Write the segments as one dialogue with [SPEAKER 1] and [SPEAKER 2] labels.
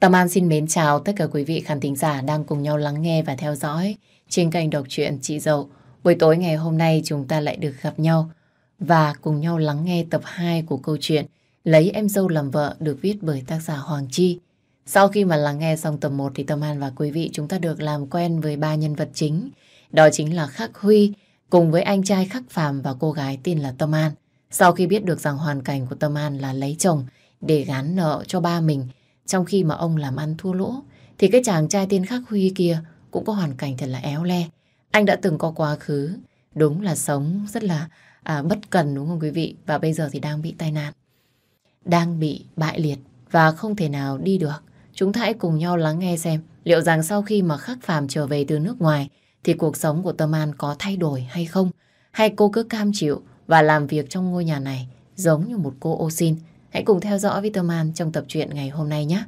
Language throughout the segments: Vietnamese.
[SPEAKER 1] Tâm An xin mến chào tất cả quý vị khán thính giả đang cùng nhau lắng nghe và theo dõi trên kênh đọc truyện Chị Dậu. Buổi tối ngày hôm nay chúng ta lại được gặp nhau và cùng nhau lắng nghe tập 2 của câu chuyện Lấy em dâu làm vợ được viết bởi tác giả Hoàng Chi. Sau khi mà lắng nghe xong tập 1 thì Tâm An và quý vị chúng ta được làm quen với ba nhân vật chính. Đó chính là Khắc Huy cùng với anh trai Khắc Phàm và cô gái tên là Tâm An. Sau khi biết được rằng hoàn cảnh của Tâm An là lấy chồng để gán nợ cho ba mình trong khi mà ông làm ăn thua lỗ thì cái chàng trai tên Khắc Huy kia cũng có hoàn cảnh thật là éo le. Anh đã từng có quá khứ, đúng là sống rất là à, bất cần đúng không quý vị? Và bây giờ thì đang bị tai nạn, đang bị bại liệt và không thể nào đi được. Chúng ta hãy cùng nhau lắng nghe xem liệu rằng sau khi mà Khắc Phàm trở về từ nước ngoài thì cuộc sống của Tâm An có thay đổi hay không? Hay cô cứ cam chịu và làm việc trong ngôi nhà này giống như một cô ô xin? Hãy cùng theo dõi Vitamin trong tập truyện ngày hôm nay nhé.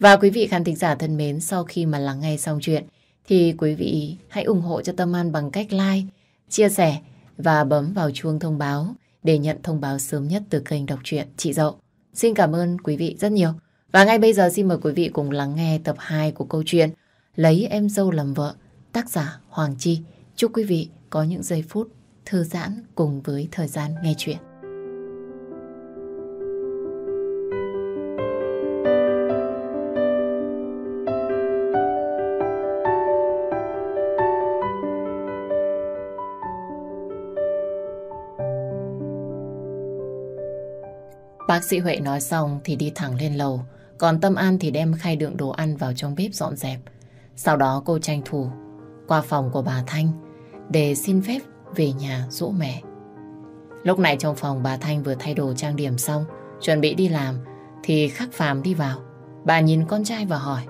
[SPEAKER 1] Và quý vị khán thính giả thân mến, sau khi mà lắng nghe xong chuyện thì quý vị hãy ủng hộ cho Tâm An bằng cách like, chia sẻ và bấm vào chuông thông báo để nhận thông báo sớm nhất từ kênh đọc truyện Chị Dậu. Xin cảm ơn quý vị rất nhiều. Và ngay bây giờ xin mời quý vị cùng lắng nghe tập 2 của câu chuyện Lấy em dâu làm vợ, tác giả Hoàng Chi. Chúc quý vị có những giây phút thư giãn cùng với thời gian nghe chuyện. Bác sĩ Huệ nói xong thì đi thẳng lên lầu, còn Tâm An thì đem khay đựng đồ ăn vào trong bếp dọn dẹp. Sau đó cô tranh thủ qua phòng của bà Thanh để xin phép về nhà dỗ mẹ. Lúc này trong phòng bà Thanh vừa thay đồ trang điểm xong, chuẩn bị đi làm thì Khắc Phàm đi vào. Bà nhìn con trai và hỏi.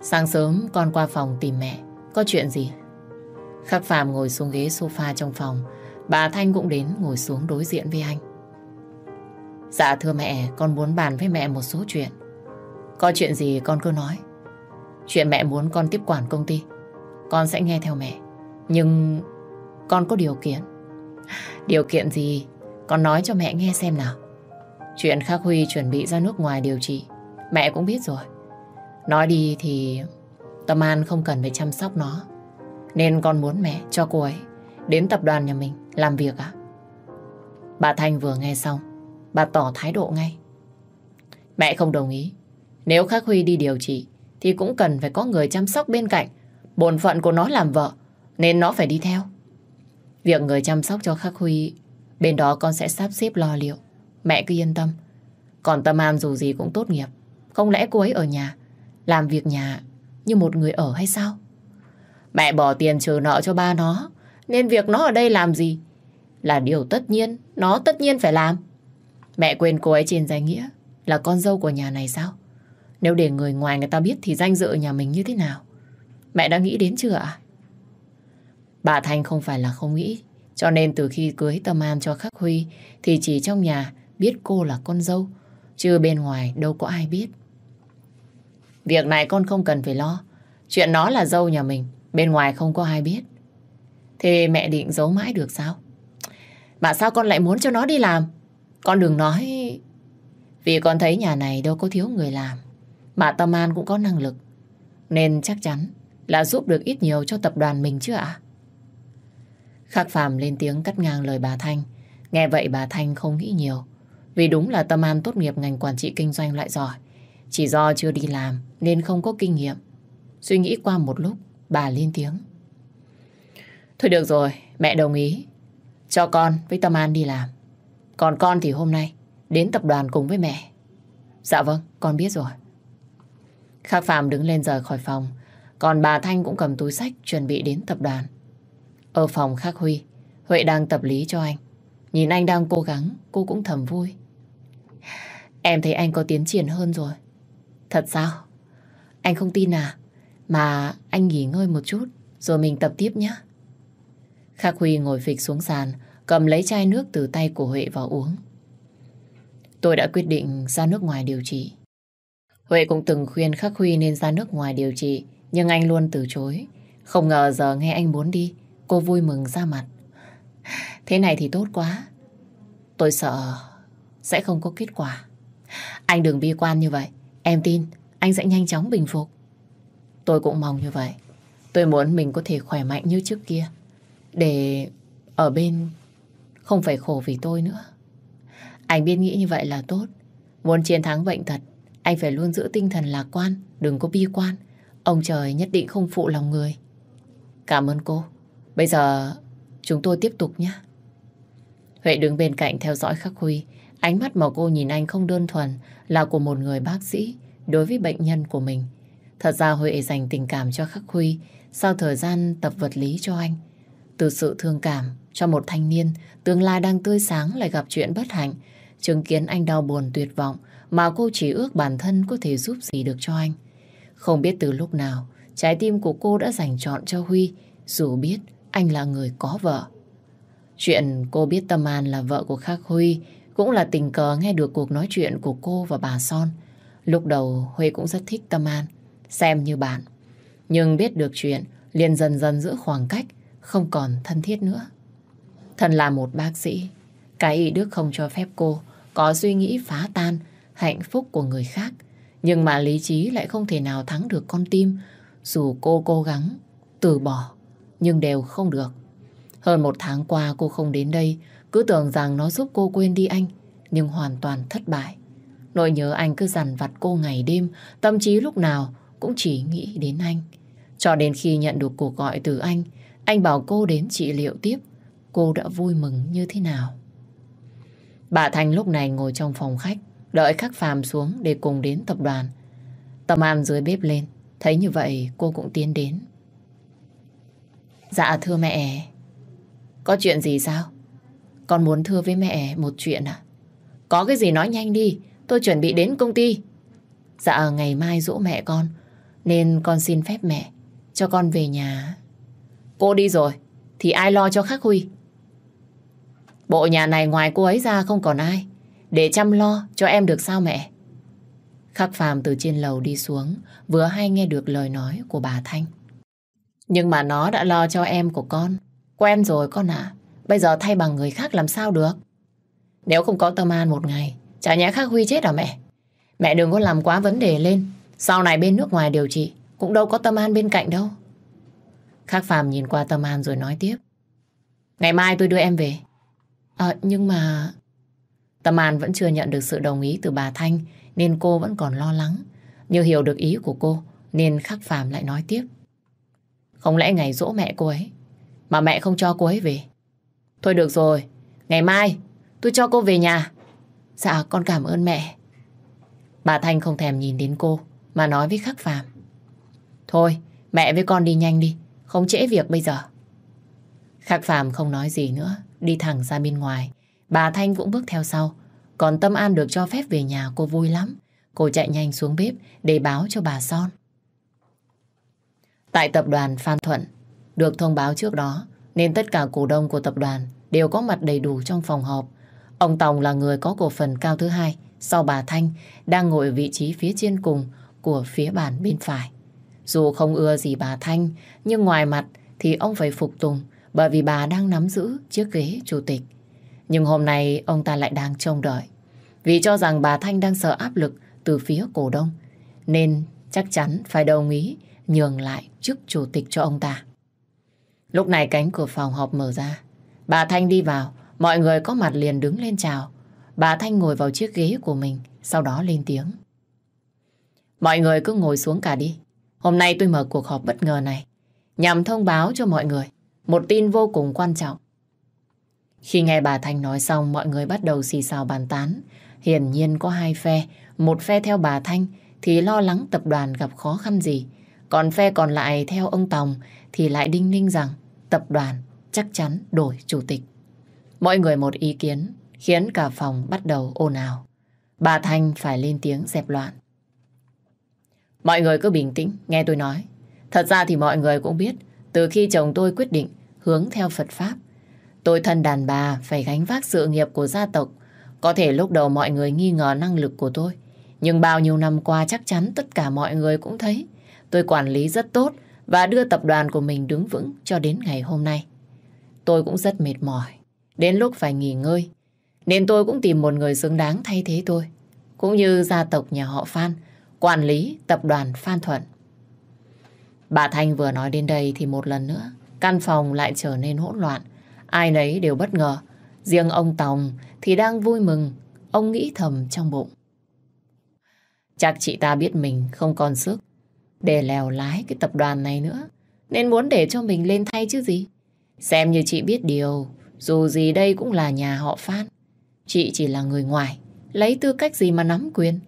[SPEAKER 1] Sáng sớm con qua phòng tìm mẹ, có chuyện gì? Khắc Phàm ngồi xuống ghế sofa trong phòng, bà Thanh cũng đến ngồi xuống đối diện với anh. Dạ thưa mẹ, con muốn bàn với mẹ một số chuyện. Có chuyện gì con cứ nói. Chuyện mẹ muốn con tiếp quản công ty, con sẽ nghe theo mẹ. Nhưng con có điều kiện. Điều kiện gì? Con nói cho mẹ nghe xem nào. Chuyện Khắc Huy chuẩn bị ra nước ngoài điều trị, mẹ cũng biết rồi. Nói đi thì Tâm An không cần phải chăm sóc nó. Nên con muốn mẹ cho cô ấy đến tập đoàn nhà mình làm việc ạ. Bà Thanh vừa nghe xong Bà tỏ thái độ ngay. Mẹ không đồng ý. Nếu Khắc Huy đi điều trị, thì cũng cần phải có người chăm sóc bên cạnh. Bổn phận của nó làm vợ, nên nó phải đi theo. Việc người chăm sóc cho Khắc Huy, bên đó con sẽ sắp xếp lo liệu. Mẹ cứ yên tâm. Còn Tâm An dù gì cũng tốt nghiệp. Không lẽ cô ấy ở nhà, làm việc nhà như một người ở hay sao? Mẹ bỏ tiền trừ nợ cho ba nó, nên việc nó ở đây làm gì là điều tất nhiên. Nó tất nhiên phải làm. Mẹ quên cô ấy trên danh nghĩa là con dâu của nhà này sao? Nếu để người ngoài người ta biết thì danh dự nhà mình như thế nào? Mẹ đã nghĩ đến chưa ạ? Bà Thanh không phải là không nghĩ. Cho nên từ khi cưới Tâm An cho Khắc Huy thì chỉ trong nhà biết cô là con dâu. Chứ bên ngoài đâu có ai biết. Việc này con không cần phải lo. Chuyện nó là dâu nhà mình. Bên ngoài không có ai biết. Thế mẹ định giấu mãi được sao? Mà sao con lại muốn cho nó đi làm? Con đừng nói... Vì con thấy nhà này đâu có thiếu người làm. Mà Tâm An cũng có năng lực. Nên chắc chắn là giúp được ít nhiều cho tập đoàn mình chứ ạ? Khắc Phạm lên tiếng cắt ngang lời bà Thanh. Nghe vậy bà Thanh không nghĩ nhiều. Vì đúng là Tâm An tốt nghiệp ngành quản trị kinh doanh lại giỏi. Chỉ do chưa đi làm nên không có kinh nghiệm. Suy nghĩ qua một lúc, bà lên tiếng. Thôi được rồi, mẹ đồng ý. Cho con với Tâm An đi làm. Còn con thì hôm nay đến tập đoàn cùng với mẹ. Dạ vâng, con biết rồi. Khắc Phạm đứng lên rời khỏi phòng. Còn bà Thanh cũng cầm túi sách chuẩn bị đến tập đoàn. Ở phòng Khắc Huy, Huệ đang tập lý cho anh. Nhìn anh đang cố gắng, cô cũng thầm vui. Em thấy anh có tiến triển hơn rồi. Thật sao? Anh không tin à? Mà anh nghỉ ngơi một chút, rồi mình tập tiếp nhé. Khắc Huy ngồi phịch xuống sàn, cầm lấy chai nước từ tay của Huệ vào uống. Tôi đã quyết định ra nước ngoài điều trị. Huệ cũng từng khuyên Khắc Huy nên ra nước ngoài điều trị, nhưng anh luôn từ chối. Không ngờ giờ nghe anh muốn đi, cô vui mừng ra mặt. Thế này thì tốt quá. Tôi sợ sẽ không có kết quả. Anh đừng bi quan như vậy. Em tin anh sẽ nhanh chóng bình phục. Tôi cũng mong như vậy. Tôi muốn mình có thể khỏe mạnh như trước kia. Để ở bên không phải khổ vì tôi nữa. Anh biết nghĩ như vậy là tốt. Muốn chiến thắng bệnh thật, anh phải luôn giữ tinh thần lạc quan, đừng có bi quan. Ông trời nhất định không phụ lòng người. Cảm ơn cô. Bây giờ chúng tôi tiếp tục nhé. Huệ đứng bên cạnh theo dõi Khắc Huy. Ánh mắt mà cô nhìn anh không đơn thuần là của một người bác sĩ đối với bệnh nhân của mình. Thật ra Huệ dành tình cảm cho Khắc Huy sau thời gian tập vật lý cho anh. Từ sự thương cảm cho một thanh niên tương lai đang tươi sáng lại gặp chuyện bất hạnh, chứng kiến anh đau buồn tuyệt vọng mà cô chỉ ước bản thân có thể giúp gì được cho anh. Không biết từ lúc nào, trái tim của cô đã dành chọn cho Huy, dù biết anh là người có vợ. Chuyện cô biết Tâm An là vợ của Khắc Huy cũng là tình cờ nghe được cuộc nói chuyện của cô và bà Son. Lúc đầu Huy cũng rất thích Tâm An, xem như bạn. Nhưng biết được chuyện, liền dần dần giữ khoảng cách, không còn thân thiết nữa. Thần là một bác sĩ, cái ý đức không cho phép cô có suy nghĩ phá tan hạnh phúc của người khác. Nhưng mà lý trí lại không thể nào thắng được con tim, dù cô cố gắng, từ bỏ, nhưng đều không được. Hơn một tháng qua cô không đến đây, cứ tưởng rằng nó giúp cô quên đi anh, nhưng hoàn toàn thất bại. Nỗi nhớ anh cứ dằn vặt cô ngày đêm, tâm trí lúc nào cũng chỉ nghĩ đến anh. Cho đến khi nhận được cuộc gọi từ anh, anh bảo cô đến trị liệu tiếp. Cô đã vui mừng như thế nào? Bà thành lúc này ngồi trong phòng khách, đợi khắc phàm xuống để cùng đến tập đoàn. Tâm An dưới bếp lên, thấy như vậy cô cũng tiến đến. Dạ thưa mẹ, có chuyện gì sao? Con muốn thưa với mẹ một chuyện à? Có cái gì nói nhanh đi, tôi chuẩn bị đến công ty. Dạ ngày mai dỗ mẹ con, nên con xin phép mẹ cho con về nhà. Cô đi rồi, thì ai lo cho Khắc Huy? Bộ nhà này ngoài cô ấy ra không còn ai. Để chăm lo cho em được sao mẹ? Khắc Phàm từ trên lầu đi xuống, vừa hay nghe được lời nói của bà Thanh. Nhưng mà nó đã lo cho em của con. Quen rồi con ạ. Bây giờ thay bằng người khác làm sao được? Nếu không có tâm an một ngày, chả nhẽ Khắc Huy chết à mẹ? Mẹ đừng có làm quá vấn đề lên. Sau này bên nước ngoài điều trị, cũng đâu có tâm an bên cạnh đâu. Khắc Phàm nhìn qua tâm an rồi nói tiếp. Ngày mai tôi đưa em về. À, nhưng mà... Tâm An vẫn chưa nhận được sự đồng ý từ bà Thanh nên cô vẫn còn lo lắng. Như hiểu được ý của cô nên Khắc Phàm lại nói tiếp. Không lẽ ngày dỗ mẹ cô ấy mà mẹ không cho cô ấy về? Thôi được rồi, ngày mai tôi cho cô về nhà. Dạ con cảm ơn mẹ. Bà Thanh không thèm nhìn đến cô mà nói với Khắc Phàm. Thôi, mẹ với con đi nhanh đi, không trễ việc bây giờ. Khắc Phạm không nói gì nữa, đi thẳng ra bên ngoài. Bà Thanh cũng bước theo sau. Còn Tâm An được cho phép về nhà cô vui lắm. Cô chạy nhanh xuống bếp để báo cho bà Son. Tại tập đoàn Phan Thuận, được thông báo trước đó nên tất cả cổ đông của tập đoàn đều có mặt đầy đủ trong phòng họp. Ông Tòng là người có cổ phần cao thứ hai sau bà Thanh đang ngồi ở vị trí phía trên cùng của phía bàn bên phải. Dù không ưa gì bà Thanh nhưng ngoài mặt thì ông phải phục tùng bởi vì bà đang nắm giữ chiếc ghế chủ tịch. Nhưng hôm nay ông ta lại đang trông đợi. Vì cho rằng bà Thanh đang sợ áp lực từ phía cổ đông, nên chắc chắn phải đồng ý nhường lại chức chủ tịch cho ông ta. Lúc này cánh cửa phòng họp mở ra. Bà Thanh đi vào, mọi người có mặt liền đứng lên chào. Bà Thanh ngồi vào chiếc ghế của mình, sau đó lên tiếng. Mọi người cứ ngồi xuống cả đi. Hôm nay tôi mở cuộc họp bất ngờ này, nhằm thông báo cho mọi người một tin vô cùng quan trọng. Khi nghe bà Thanh nói xong, mọi người bắt đầu xì xào bàn tán. Hiển nhiên có hai phe. Một phe theo bà Thanh thì lo lắng tập đoàn gặp khó khăn gì. Còn phe còn lại theo ông Tòng thì lại đinh ninh rằng tập đoàn chắc chắn đổi chủ tịch. Mọi người một ý kiến khiến cả phòng bắt đầu ồn ào. Bà Thanh phải lên tiếng dẹp loạn. Mọi người cứ bình tĩnh, nghe tôi nói. Thật ra thì mọi người cũng biết từ khi chồng tôi quyết định hướng theo Phật Pháp, tôi thân đàn bà phải gánh vác sự nghiệp của gia tộc. Có thể lúc đầu mọi người nghi ngờ năng lực của tôi, nhưng bao nhiêu năm qua chắc chắn tất cả mọi người cũng thấy tôi quản lý rất tốt và đưa tập đoàn của mình đứng vững cho đến ngày hôm nay. Tôi cũng rất mệt mỏi, đến lúc phải nghỉ ngơi, nên tôi cũng tìm một người xứng đáng thay thế tôi. Cũng như gia tộc nhà họ Phan quản lý tập đoàn Phan Thuận. Bà Thanh vừa nói đến đây thì một lần nữa, căn phòng lại trở nên hỗn loạn. Ai nấy đều bất ngờ. Riêng ông Tòng thì đang vui mừng, ông nghĩ thầm trong bụng. Chắc chị ta biết mình không còn sức để lèo lái cái tập đoàn này nữa. Nên muốn để cho mình lên thay chứ gì. Xem như chị biết điều, dù gì đây cũng là nhà họ Phan. Chị chỉ là người ngoài, lấy tư cách gì mà nắm quyền.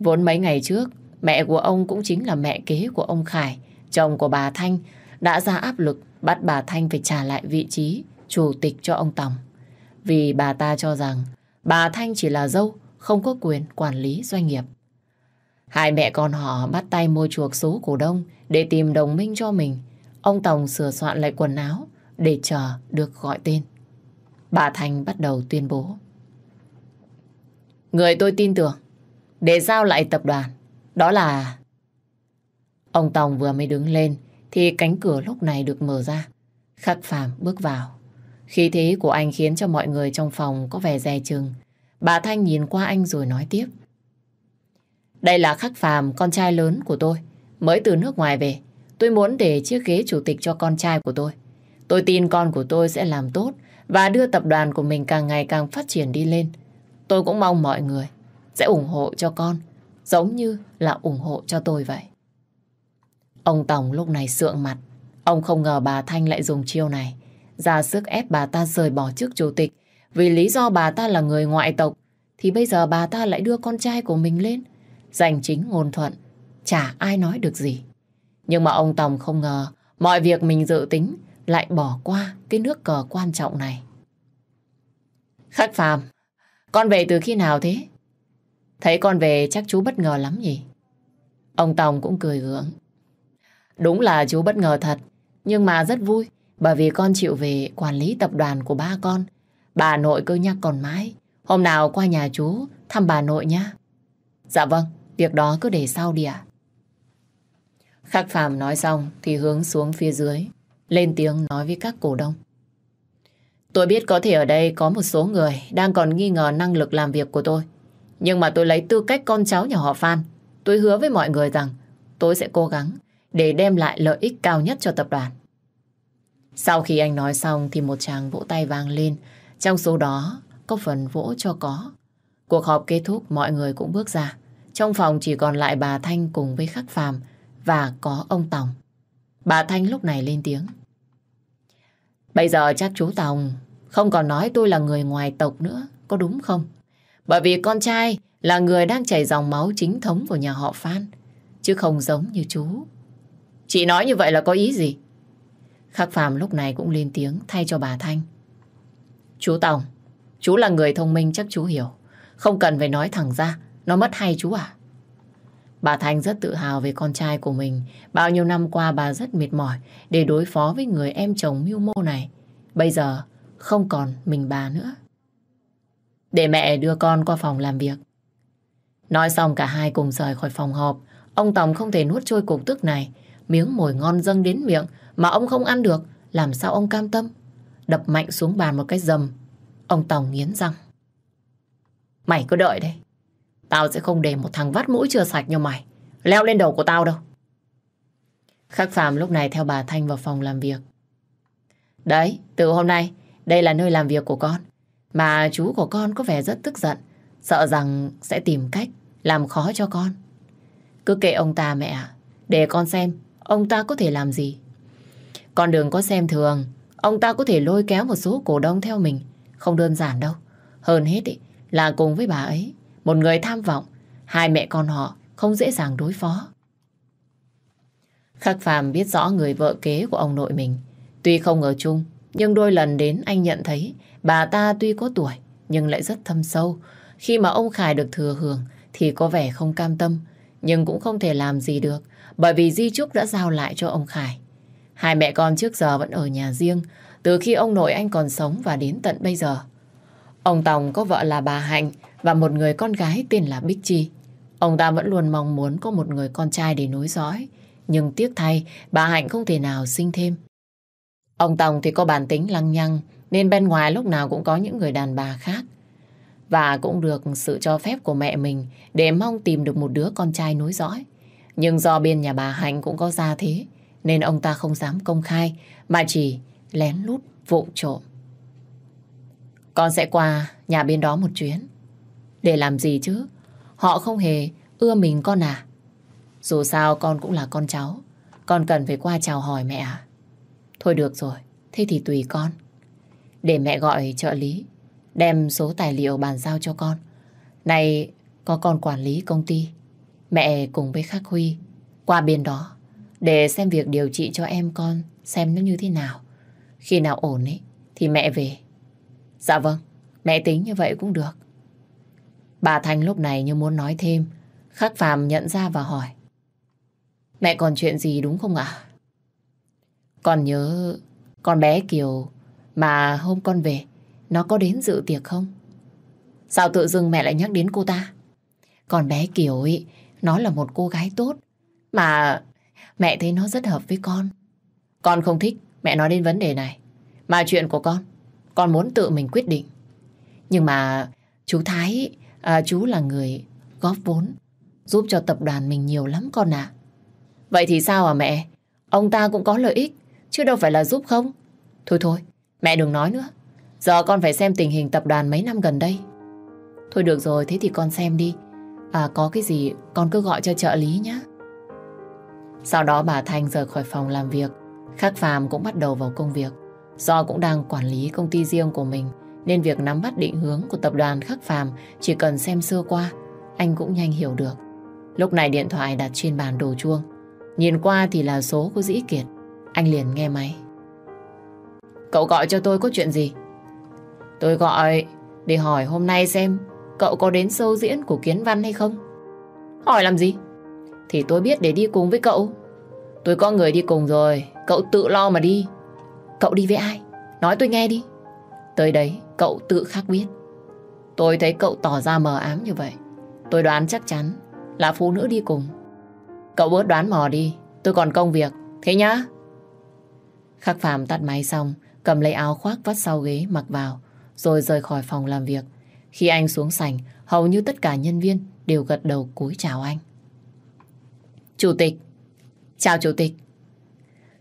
[SPEAKER 1] Vốn mấy ngày trước, mẹ của ông cũng chính là mẹ kế của ông Khải, chồng của bà Thanh, đã ra áp lực bắt bà Thanh phải trả lại vị trí chủ tịch cho ông Tòng. Vì bà ta cho rằng bà Thanh chỉ là dâu, không có quyền quản lý doanh nghiệp. Hai mẹ con họ bắt tay mua chuộc số cổ đông để tìm đồng minh cho mình. Ông Tòng sửa soạn lại quần áo để chờ được gọi tên. Bà Thanh bắt đầu tuyên bố. Người tôi tin tưởng để giao lại tập đoàn đó là... Ông Tòng vừa mới đứng lên thì cánh cửa lúc này được mở ra. Khắc Phạm bước vào. Khí thế của anh khiến cho mọi người trong phòng có vẻ dè chừng. Bà Thanh nhìn qua anh rồi nói tiếp. Đây là Khắc Phạm, con trai lớn của tôi. Mới từ nước ngoài về. Tôi muốn để chiếc ghế chủ tịch cho con trai của tôi. Tôi tin con của tôi sẽ làm tốt và đưa tập đoàn của mình càng ngày càng phát triển đi lên. Tôi cũng mong mọi người sẽ ủng hộ cho con giống như là ủng hộ cho tôi vậy. Ông tổng lúc này sượng mặt. Ông không ngờ bà Thanh lại dùng chiêu này ra sức ép bà ta rời bỏ chức chủ tịch vì lý do bà ta là người ngoại tộc thì bây giờ bà ta lại đưa con trai của mình lên giành chính ngôn thuận chả ai nói được gì. Nhưng mà ông Tòng không ngờ mọi việc mình dự tính lại bỏ qua cái nước cờ quan trọng này. Khách phàm, con về từ khi nào thế? Thấy con về chắc chú bất ngờ lắm nhỉ? Ông Tòng cũng cười gượng. Đúng là chú bất ngờ thật, nhưng mà rất vui bởi vì con chịu về quản lý tập đoàn của ba con. Bà nội cứ nhắc còn mãi. Hôm nào qua nhà chú thăm bà nội nhá. Dạ vâng, việc đó cứ để sau đi ạ. Khắc Phạm nói xong thì hướng xuống phía dưới, lên tiếng nói với các cổ đông. Tôi biết có thể ở đây có một số người đang còn nghi ngờ năng lực làm việc của tôi. Nhưng mà tôi lấy tư cách con cháu nhà họ Phan. Tôi hứa với mọi người rằng tôi sẽ cố gắng để đem lại lợi ích cao nhất cho tập đoàn. Sau khi anh nói xong thì một chàng vỗ tay vang lên. Trong số đó có phần vỗ cho có. Cuộc họp kết thúc mọi người cũng bước ra. Trong phòng chỉ còn lại bà Thanh cùng với Khắc Phàm và có ông Tòng. Bà Thanh lúc này lên tiếng. Bây giờ chắc chú Tòng không còn nói tôi là người ngoài tộc nữa, có đúng không? Bởi vì con trai là người đang chảy dòng máu chính thống của nhà họ Phan, chứ không giống như chú. Chị nói như vậy là có ý gì? Khắc Phạm lúc này cũng lên tiếng thay cho bà Thanh. Chú Tòng, chú là người thông minh chắc chú hiểu. Không cần phải nói thẳng ra, nó mất hay chú à? Bà Thanh rất tự hào về con trai của mình. Bao nhiêu năm qua bà rất mệt mỏi để đối phó với người em chồng mưu mô này. Bây giờ không còn mình bà nữa. Để mẹ đưa con qua phòng làm việc. Nói xong cả hai cùng rời khỏi phòng họp. Ông Tòng không thể nuốt trôi cục tức này. Miếng mồi ngon dâng đến miệng mà ông không ăn được. Làm sao ông cam tâm? Đập mạnh xuống bàn một cái dầm. Ông Tòng nghiến răng. Mày cứ đợi đây. Tao sẽ không để một thằng vắt mũi chưa sạch như mày. Leo lên đầu của tao đâu. Khắc Phạm lúc này theo bà Thanh vào phòng làm việc. Đấy, từ hôm nay, đây là nơi làm việc của con. Mà chú của con có vẻ rất tức giận, sợ rằng sẽ tìm cách làm khó cho con. Cứ kệ ông ta mẹ ạ, để con xem ông ta có thể làm gì. Con đừng có xem thường, ông ta có thể lôi kéo một số cổ đông theo mình, không đơn giản đâu. Hơn hết ý, là cùng với bà ấy, một người tham vọng, hai mẹ con họ không dễ dàng đối phó. Khắc Phàm biết rõ người vợ kế của ông nội mình. Tuy không ở chung, nhưng đôi lần đến anh nhận thấy Bà ta tuy có tuổi nhưng lại rất thâm sâu. Khi mà ông Khải được thừa hưởng thì có vẻ không cam tâm nhưng cũng không thể làm gì được bởi vì Di Trúc đã giao lại cho ông Khải. Hai mẹ con trước giờ vẫn ở nhà riêng từ khi ông nội anh còn sống và đến tận bây giờ. Ông Tòng có vợ là bà Hạnh và một người con gái tên là Bích Chi. Ông ta vẫn luôn mong muốn có một người con trai để nối dõi. Nhưng tiếc thay, bà Hạnh không thể nào sinh thêm. Ông Tòng thì có bản tính lăng nhăng nên bên ngoài lúc nào cũng có những người đàn bà khác. Và cũng được sự cho phép của mẹ mình để mong tìm được một đứa con trai nối dõi. Nhưng do bên nhà bà Hạnh cũng có gia thế, nên ông ta không dám công khai, mà chỉ lén lút vụng trộm. Con sẽ qua nhà bên đó một chuyến. Để làm gì chứ? Họ không hề ưa mình con à? Dù sao con cũng là con cháu. Con cần phải qua chào hỏi mẹ à? Thôi được rồi, thế thì tùy con. Để mẹ gọi trợ lý, đem số tài liệu bàn giao cho con. Này, có con quản lý công ty. Mẹ cùng với Khắc Huy qua bên đó để xem việc điều trị cho em con xem nó như thế nào. Khi nào ổn ấy thì mẹ về. Dạ vâng, mẹ tính như vậy cũng được. Bà Thanh lúc này như muốn nói thêm. Khắc Phạm nhận ra và hỏi. Mẹ còn chuyện gì đúng không ạ? Con nhớ con bé Kiều mà hôm con về nó có đến dự tiệc không? Sao tự dưng mẹ lại nhắc đến cô ta? Còn bé Kiều ấy nó là một cô gái tốt mà mẹ thấy nó rất hợp với con. Con không thích mẹ nói đến vấn đề này. Mà chuyện của con, con muốn tự mình quyết định. Nhưng mà chú Thái, à, chú là người góp vốn, giúp cho tập đoàn mình nhiều lắm con ạ. Vậy thì sao à mẹ? Ông ta cũng có lợi ích, chứ đâu phải là giúp không? Thôi thôi, mẹ đừng nói nữa. Giờ con phải xem tình hình tập đoàn mấy năm gần đây. Thôi được rồi, thế thì con xem đi. À có cái gì con cứ gọi cho trợ lý nhé. Sau đó bà Thanh rời khỏi phòng làm việc. Khắc Phàm cũng bắt đầu vào công việc. Do cũng đang quản lý công ty riêng của mình, nên việc nắm bắt định hướng của tập đoàn Khắc Phàm chỉ cần xem sơ qua, anh cũng nhanh hiểu được. Lúc này điện thoại đặt trên bàn đồ chuông. Nhìn qua thì là số của Dĩ Kiệt. Anh liền nghe máy. Cậu gọi cho tôi có chuyện gì? Tôi gọi để hỏi hôm nay xem cậu có đến sâu diễn của Kiến Văn hay không? Hỏi làm gì? Thì tôi biết để đi cùng với cậu. Tôi có người đi cùng rồi, cậu tự lo mà đi. Cậu đi với ai? Nói tôi nghe đi. Tới đấy, cậu tự khắc biết. Tôi thấy cậu tỏ ra mờ ám như vậy. Tôi đoán chắc chắn là phụ nữ đi cùng. Cậu bớt đoán mò đi, tôi còn công việc. Thế nhá. Khắc phàm tắt máy xong, cầm lấy áo khoác vắt sau ghế mặc vào, rồi rời khỏi phòng làm việc. Khi anh xuống sảnh, hầu như tất cả nhân viên đều gật đầu cúi chào anh. Chủ tịch. Chào chủ tịch.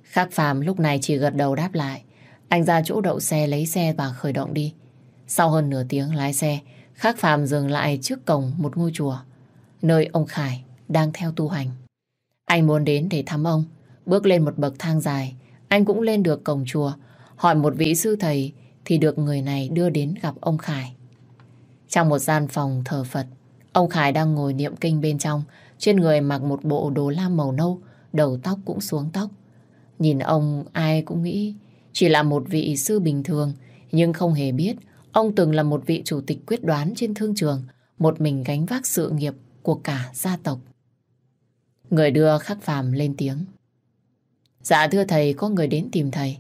[SPEAKER 1] Khắc phàm lúc này chỉ gật đầu đáp lại. Anh ra chỗ đậu xe lấy xe và khởi động đi. Sau hơn nửa tiếng lái xe, Khắc phàm dừng lại trước cổng một ngôi chùa, nơi ông Khải đang theo tu hành. Anh muốn đến để thăm ông, bước lên một bậc thang dài, anh cũng lên được cổng chùa, hỏi một vị sư thầy thì được người này đưa đến gặp ông Khải. Trong một gian phòng thờ Phật, ông Khải đang ngồi niệm kinh bên trong, trên người mặc một bộ đồ lam màu nâu, đầu tóc cũng xuống tóc. Nhìn ông ai cũng nghĩ chỉ là một vị sư bình thường, nhưng không hề biết ông từng là một vị chủ tịch quyết đoán trên thương trường, một mình gánh vác sự nghiệp của cả gia tộc. Người đưa khắc phàm lên tiếng. Dạ thưa thầy, có người đến tìm thầy.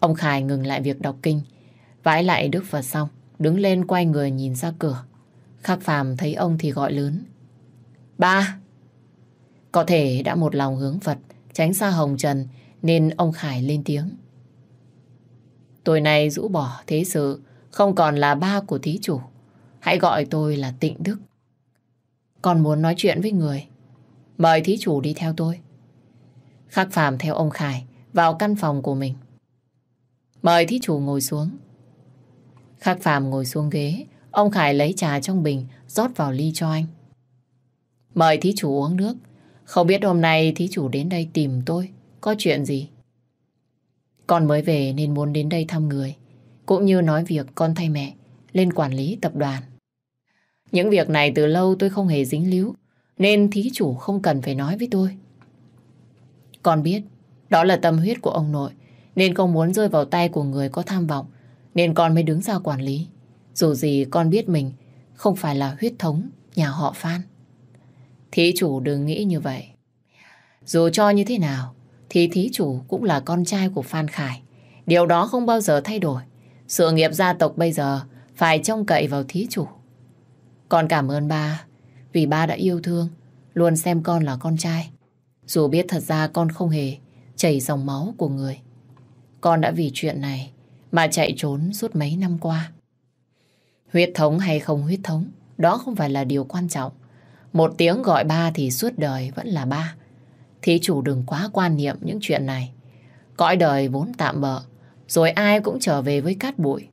[SPEAKER 1] Ông Khải ngừng lại việc đọc kinh, vãi lại Đức Phật xong, đứng lên quay người nhìn ra cửa. Khắc phàm thấy ông thì gọi lớn. Ba! Có thể đã một lòng hướng Phật, tránh xa hồng trần, nên ông Khải lên tiếng. Tôi này rũ bỏ thế sự, không còn là ba của thí chủ. Hãy gọi tôi là Tịnh Đức. Còn muốn nói chuyện với người. Mời thí chủ đi theo tôi. Khắc phàm theo ông Khải vào căn phòng của mình. Mời thí chủ ngồi xuống. Khắc Phạm ngồi xuống ghế, ông Khải lấy trà trong bình rót vào ly cho anh. Mời thí chủ uống nước. Không biết hôm nay thí chủ đến đây tìm tôi. Có chuyện gì? Con mới về nên muốn đến đây thăm người. Cũng như nói việc con thay mẹ lên quản lý tập đoàn. Những việc này từ lâu tôi không hề dính líu. Nên thí chủ không cần phải nói với tôi. Con biết đó là tâm huyết của ông nội. Nên không muốn rơi vào tay của người có tham vọng. Nên con mới đứng ra quản lý. Dù gì con biết mình không phải là huyết thống nhà họ Phan. Thí chủ đừng nghĩ như vậy. Dù cho như thế nào, thì thí chủ cũng là con trai của Phan Khải. Điều đó không bao giờ thay đổi. Sự nghiệp gia tộc bây giờ phải trông cậy vào thí chủ. Con cảm ơn ba vì ba đã yêu thương, luôn xem con là con trai. Dù biết thật ra con không hề chảy dòng máu của người. Con đã vì chuyện này mà chạy trốn suốt mấy năm qua. Huyết thống hay không huyết thống, đó không phải là điều quan trọng. Một tiếng gọi ba thì suốt đời vẫn là ba. Thí chủ đừng quá quan niệm những chuyện này. Cõi đời vốn tạm bợ, rồi ai cũng trở về với cát bụi.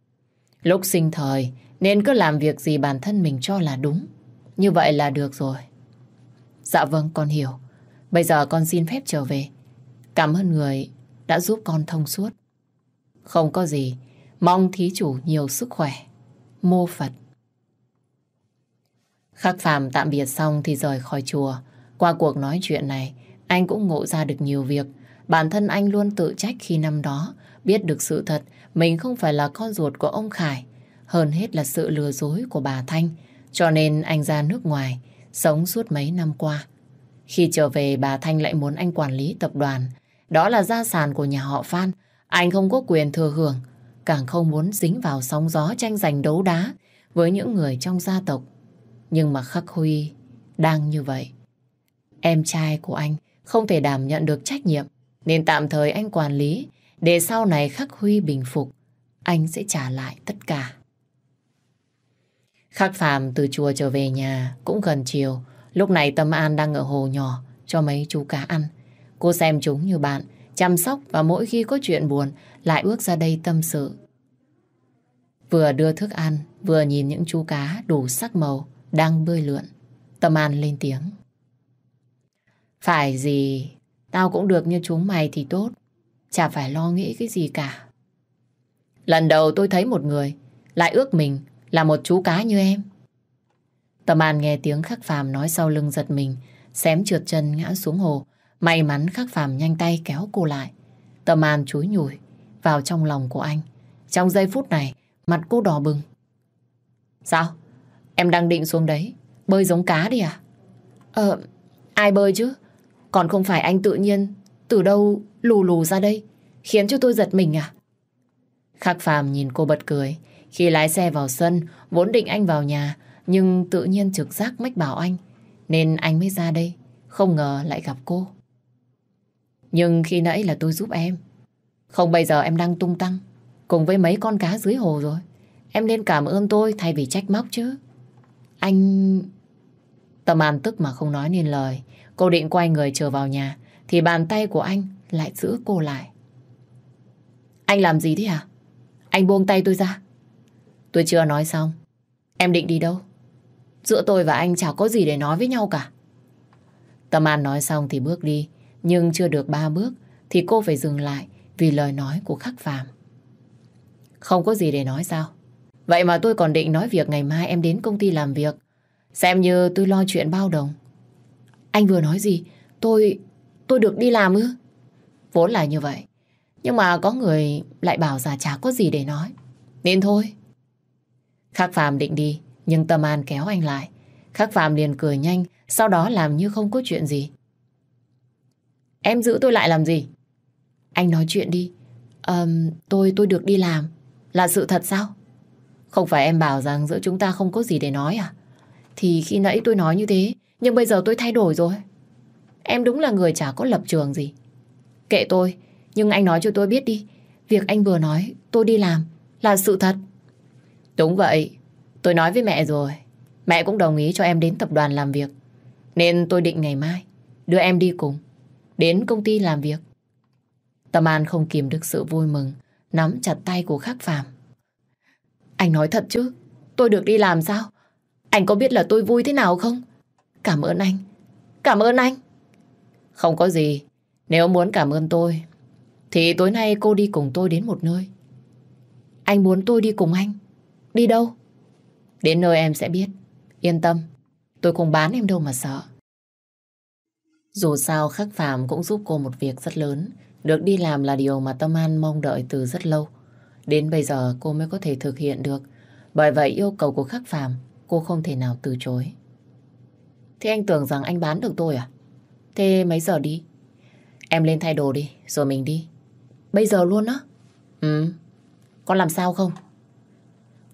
[SPEAKER 1] Lúc sinh thời, nên cứ làm việc gì bản thân mình cho là đúng. Như vậy là được rồi. Dạ vâng, con hiểu. Bây giờ con xin phép trở về. Cảm ơn người đã giúp con thông suốt. Không có gì, mong thí chủ nhiều sức khỏe. Mô Phật. Khắc phàm tạm biệt xong thì rời khỏi chùa. Qua cuộc nói chuyện này, anh cũng ngộ ra được nhiều việc. Bản thân anh luôn tự trách khi năm đó biết được sự thật mình không phải là con ruột của ông Khải. Hơn hết là sự lừa dối của bà Thanh. Cho nên anh ra nước ngoài, sống suốt mấy năm qua. Khi trở về bà Thanh lại muốn anh quản lý tập đoàn. Đó là gia sản của nhà họ Phan. Anh không có quyền thừa hưởng. Càng không muốn dính vào sóng gió tranh giành đấu đá với những người trong gia tộc. Nhưng mà Khắc Huy đang như vậy. Em trai của anh không thể đảm nhận được trách nhiệm, nên tạm thời anh quản lý để sau này Khắc Huy bình phục, anh sẽ trả lại tất cả. Khắc Phạm từ chùa trở về nhà cũng gần chiều. Lúc này Tâm An đang ở hồ nhỏ cho mấy chú cá ăn. Cô xem chúng như bạn, chăm sóc và mỗi khi có chuyện buồn lại ước ra đây tâm sự. Vừa đưa thức ăn, vừa nhìn những chú cá đủ sắc màu đang bơi lượn. Tâm An lên tiếng. Phải gì, tao cũng được như chúng mày thì tốt. Chả phải lo nghĩ cái gì cả. Lần đầu tôi thấy một người lại ước mình là một chú cá như em. Tâm An nghe tiếng khắc phàm nói sau lưng giật mình, xém trượt chân ngã xuống hồ. May mắn khắc phàm nhanh tay kéo cô lại. Tâm An chúi nhủi vào trong lòng của anh. Trong giây phút này, mặt cô đỏ bừng. Sao? Em đang định xuống đấy, bơi giống cá đi à? Ờ, ai bơi chứ? Còn không phải anh tự nhiên từ đâu lù lù ra đây, khiến cho tôi giật mình à? Khắc phàm nhìn cô bật cười. Khi lái xe vào sân, vốn định anh vào nhà, nhưng tự nhiên trực giác mách bảo anh. Nên anh mới ra đây, không ngờ lại gặp cô. Nhưng khi nãy là tôi giúp em. Không bây giờ em đang tung tăng, cùng với mấy con cá dưới hồ rồi. Em nên cảm ơn tôi thay vì trách móc chứ. Anh... Tâm An tức mà không nói nên lời. Cô định quay người trở vào nhà, thì bàn tay của anh lại giữ cô lại. Anh làm gì thế hả? Anh buông tay tôi ra. Tôi chưa nói xong. Em định đi đâu? Giữa tôi và anh chả có gì để nói với nhau cả. Tâm An nói xong thì bước đi. Nhưng chưa được ba bước thì cô phải dừng lại vì lời nói của khắc phàm. Không có gì để nói sao? Vậy mà tôi còn định nói việc ngày mai em đến công ty làm việc. Xem như tôi lo chuyện bao đồng. Anh vừa nói gì? Tôi... tôi được đi làm ư? Vốn là như vậy. Nhưng mà có người lại bảo già chả có gì để nói. Nên thôi. Khắc Phạm định đi, nhưng Tâm An kéo anh lại. Khắc Phạm liền cười nhanh, sau đó làm như không có chuyện gì. Em giữ tôi lại làm gì? Anh nói chuyện đi. Um, tôi tôi được đi làm. Là sự thật sao? Không phải em bảo rằng giữa chúng ta không có gì để nói à? Thì khi nãy tôi nói như thế, nhưng bây giờ tôi thay đổi rồi. Em đúng là người chả có lập trường gì. Kệ tôi, nhưng anh nói cho tôi biết đi. Việc anh vừa nói tôi đi làm là sự thật. Đúng vậy. Tôi nói với mẹ rồi. Mẹ cũng đồng ý cho em đến tập đoàn làm việc. Nên tôi định ngày mai đưa em đi cùng. Đến công ty làm việc. Tâm An không kìm được sự vui mừng. Nắm chặt tay của Khắc Phạm. Anh nói thật chứ. Tôi được đi làm sao? Anh có biết là tôi vui thế nào không? Cảm ơn anh. Cảm ơn anh. Không có gì. Nếu muốn cảm ơn tôi thì tối nay cô đi cùng tôi đến một nơi. Anh muốn tôi đi cùng anh. Đi đâu? Đến nơi em sẽ biết. Yên tâm, tôi không bán em đâu mà sợ. Dù sao Khắc phàm cũng giúp cô một việc rất lớn. Được đi làm là điều mà Tâm An mong đợi từ rất lâu. Đến bây giờ cô mới có thể thực hiện được. Bởi vậy yêu cầu của Khắc phàm cô không thể nào từ chối. Thế anh tưởng rằng anh bán được tôi à? Thế mấy giờ đi? Em lên thay đồ đi, rồi mình đi. Bây giờ luôn á? Ừ. Con làm sao không?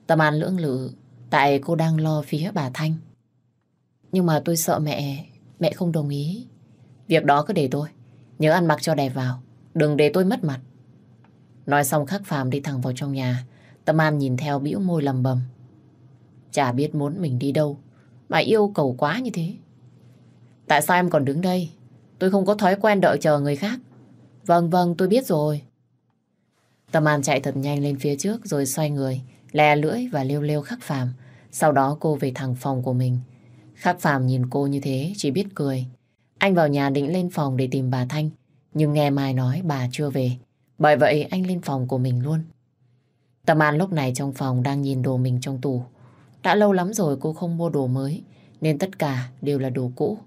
[SPEAKER 1] Tâm An lưỡng lự tại cô đang lo phía bà Thanh. Nhưng mà tôi sợ mẹ, mẹ không đồng ý. Việc đó cứ để tôi. Nhớ ăn mặc cho đẹp vào. Đừng để tôi mất mặt. Nói xong khắc phàm đi thẳng vào trong nhà. Tâm An nhìn theo bĩu môi lầm bầm. Chả biết muốn mình đi đâu. Mà yêu cầu quá như thế. Tại sao em còn đứng đây? Tôi không có thói quen đợi chờ người khác. Vâng vâng tôi biết rồi. Tâm An chạy thật nhanh lên phía trước rồi xoay người, lè lưỡi và lêu lêu khắc phàm. Sau đó cô về thẳng phòng của mình. Khắc phàm nhìn cô như thế chỉ biết cười. Anh vào nhà định lên phòng để tìm bà Thanh. Nhưng nghe Mai nói bà chưa về. Bởi vậy anh lên phòng của mình luôn. Tâm An lúc này trong phòng đang nhìn đồ mình trong tủ. Đã lâu lắm rồi cô không mua đồ mới, nên tất cả đều là đồ cũ.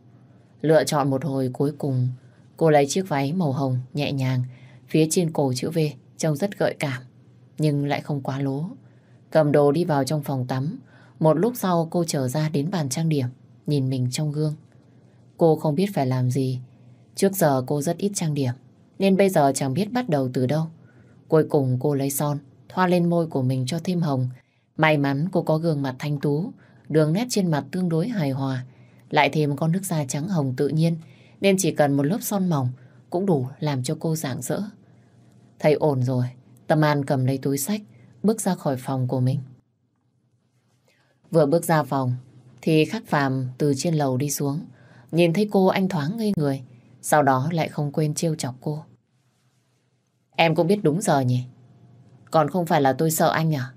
[SPEAKER 1] Lựa chọn một hồi cuối cùng, cô lấy chiếc váy màu hồng nhẹ nhàng, phía trên cổ chữ V, trông rất gợi cảm, nhưng lại không quá lố. Cầm đồ đi vào trong phòng tắm, một lúc sau cô trở ra đến bàn trang điểm, nhìn mình trong gương. Cô không biết phải làm gì. Trước giờ cô rất ít trang điểm, nên bây giờ chẳng biết bắt đầu từ đâu. Cuối cùng cô lấy son, thoa lên môi của mình cho thêm hồng. May mắn cô có gương mặt thanh tú, đường nét trên mặt tương đối hài hòa. Lại thêm con nước da trắng hồng tự nhiên, nên chỉ cần một lớp son mỏng cũng đủ làm cho cô rạng rỡ. Thấy ổn rồi, Tâm An cầm lấy túi sách, bước ra khỏi phòng của mình. Vừa bước ra phòng, thì khắc phàm từ trên lầu đi xuống. Nhìn thấy cô anh thoáng ngây người, sau đó lại không quên trêu chọc cô. Em cũng biết đúng giờ nhỉ? Còn không phải là tôi sợ anh à?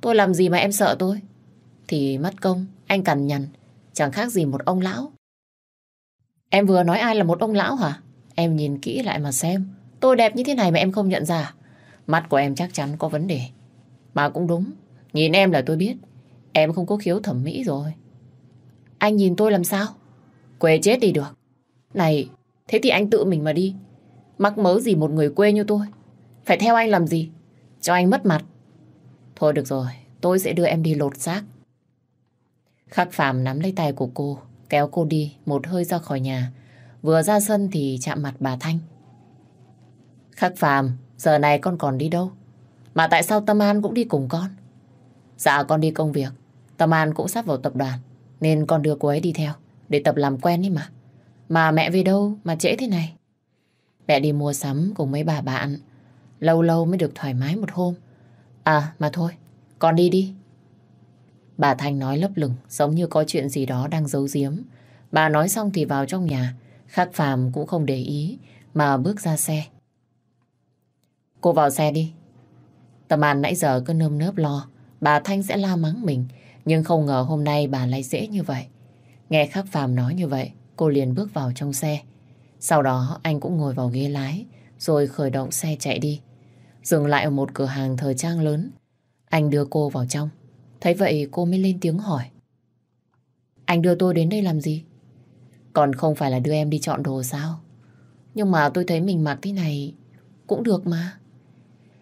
[SPEAKER 1] Tôi làm gì mà em sợ tôi? Thì mất công, anh cằn nhằn, chẳng khác gì một ông lão. Em vừa nói ai là một ông lão hả? Em nhìn kỹ lại mà xem. Tôi đẹp như thế này mà em không nhận ra. Mắt của em chắc chắn có vấn đề. Mà cũng đúng, nhìn em là tôi biết. Em không có khiếu thẩm mỹ rồi. Anh nhìn tôi làm sao? Quê chết đi được. Này, thế thì anh tự mình mà đi. Mắc mớ gì một người quê như tôi. Phải theo anh làm gì? Cho anh mất mặt. Thôi được rồi, tôi sẽ đưa em đi lột xác. Khắc Phạm nắm lấy tay của cô, kéo cô đi một hơi ra khỏi nhà. Vừa ra sân thì chạm mặt bà Thanh. Khắc Phạm, giờ này con còn đi đâu? Mà tại sao Tâm An cũng đi cùng con? Dạ con đi công việc. Tâm An cũng sắp vào tập đoàn, nên con đưa cô ấy đi theo, để tập làm quen ấy mà. Mà mẹ về đâu mà trễ thế này? Mẹ đi mua sắm cùng mấy bà bạn. Lâu lâu mới được thoải mái một hôm. À mà thôi, con đi đi. Bà Thanh nói lấp lửng, giống như có chuyện gì đó đang giấu giếm. Bà nói xong thì vào trong nhà, Khắc Phàm cũng không để ý, mà bước ra xe. Cô vào xe đi. Tâm An nãy giờ cứ nơm nớp lo, bà Thanh sẽ la mắng mình, nhưng không ngờ hôm nay bà lại dễ như vậy. Nghe Khắc Phàm nói như vậy, cô liền bước vào trong xe. Sau đó anh cũng ngồi vào ghế lái, rồi khởi động xe chạy đi. Dừng lại ở một cửa hàng thời trang lớn. Anh đưa cô vào trong. Thấy vậy cô mới lên tiếng hỏi. Anh đưa tôi đến đây làm gì? Còn không phải là đưa em đi chọn đồ sao? Nhưng mà tôi thấy mình mặc thế này cũng được mà.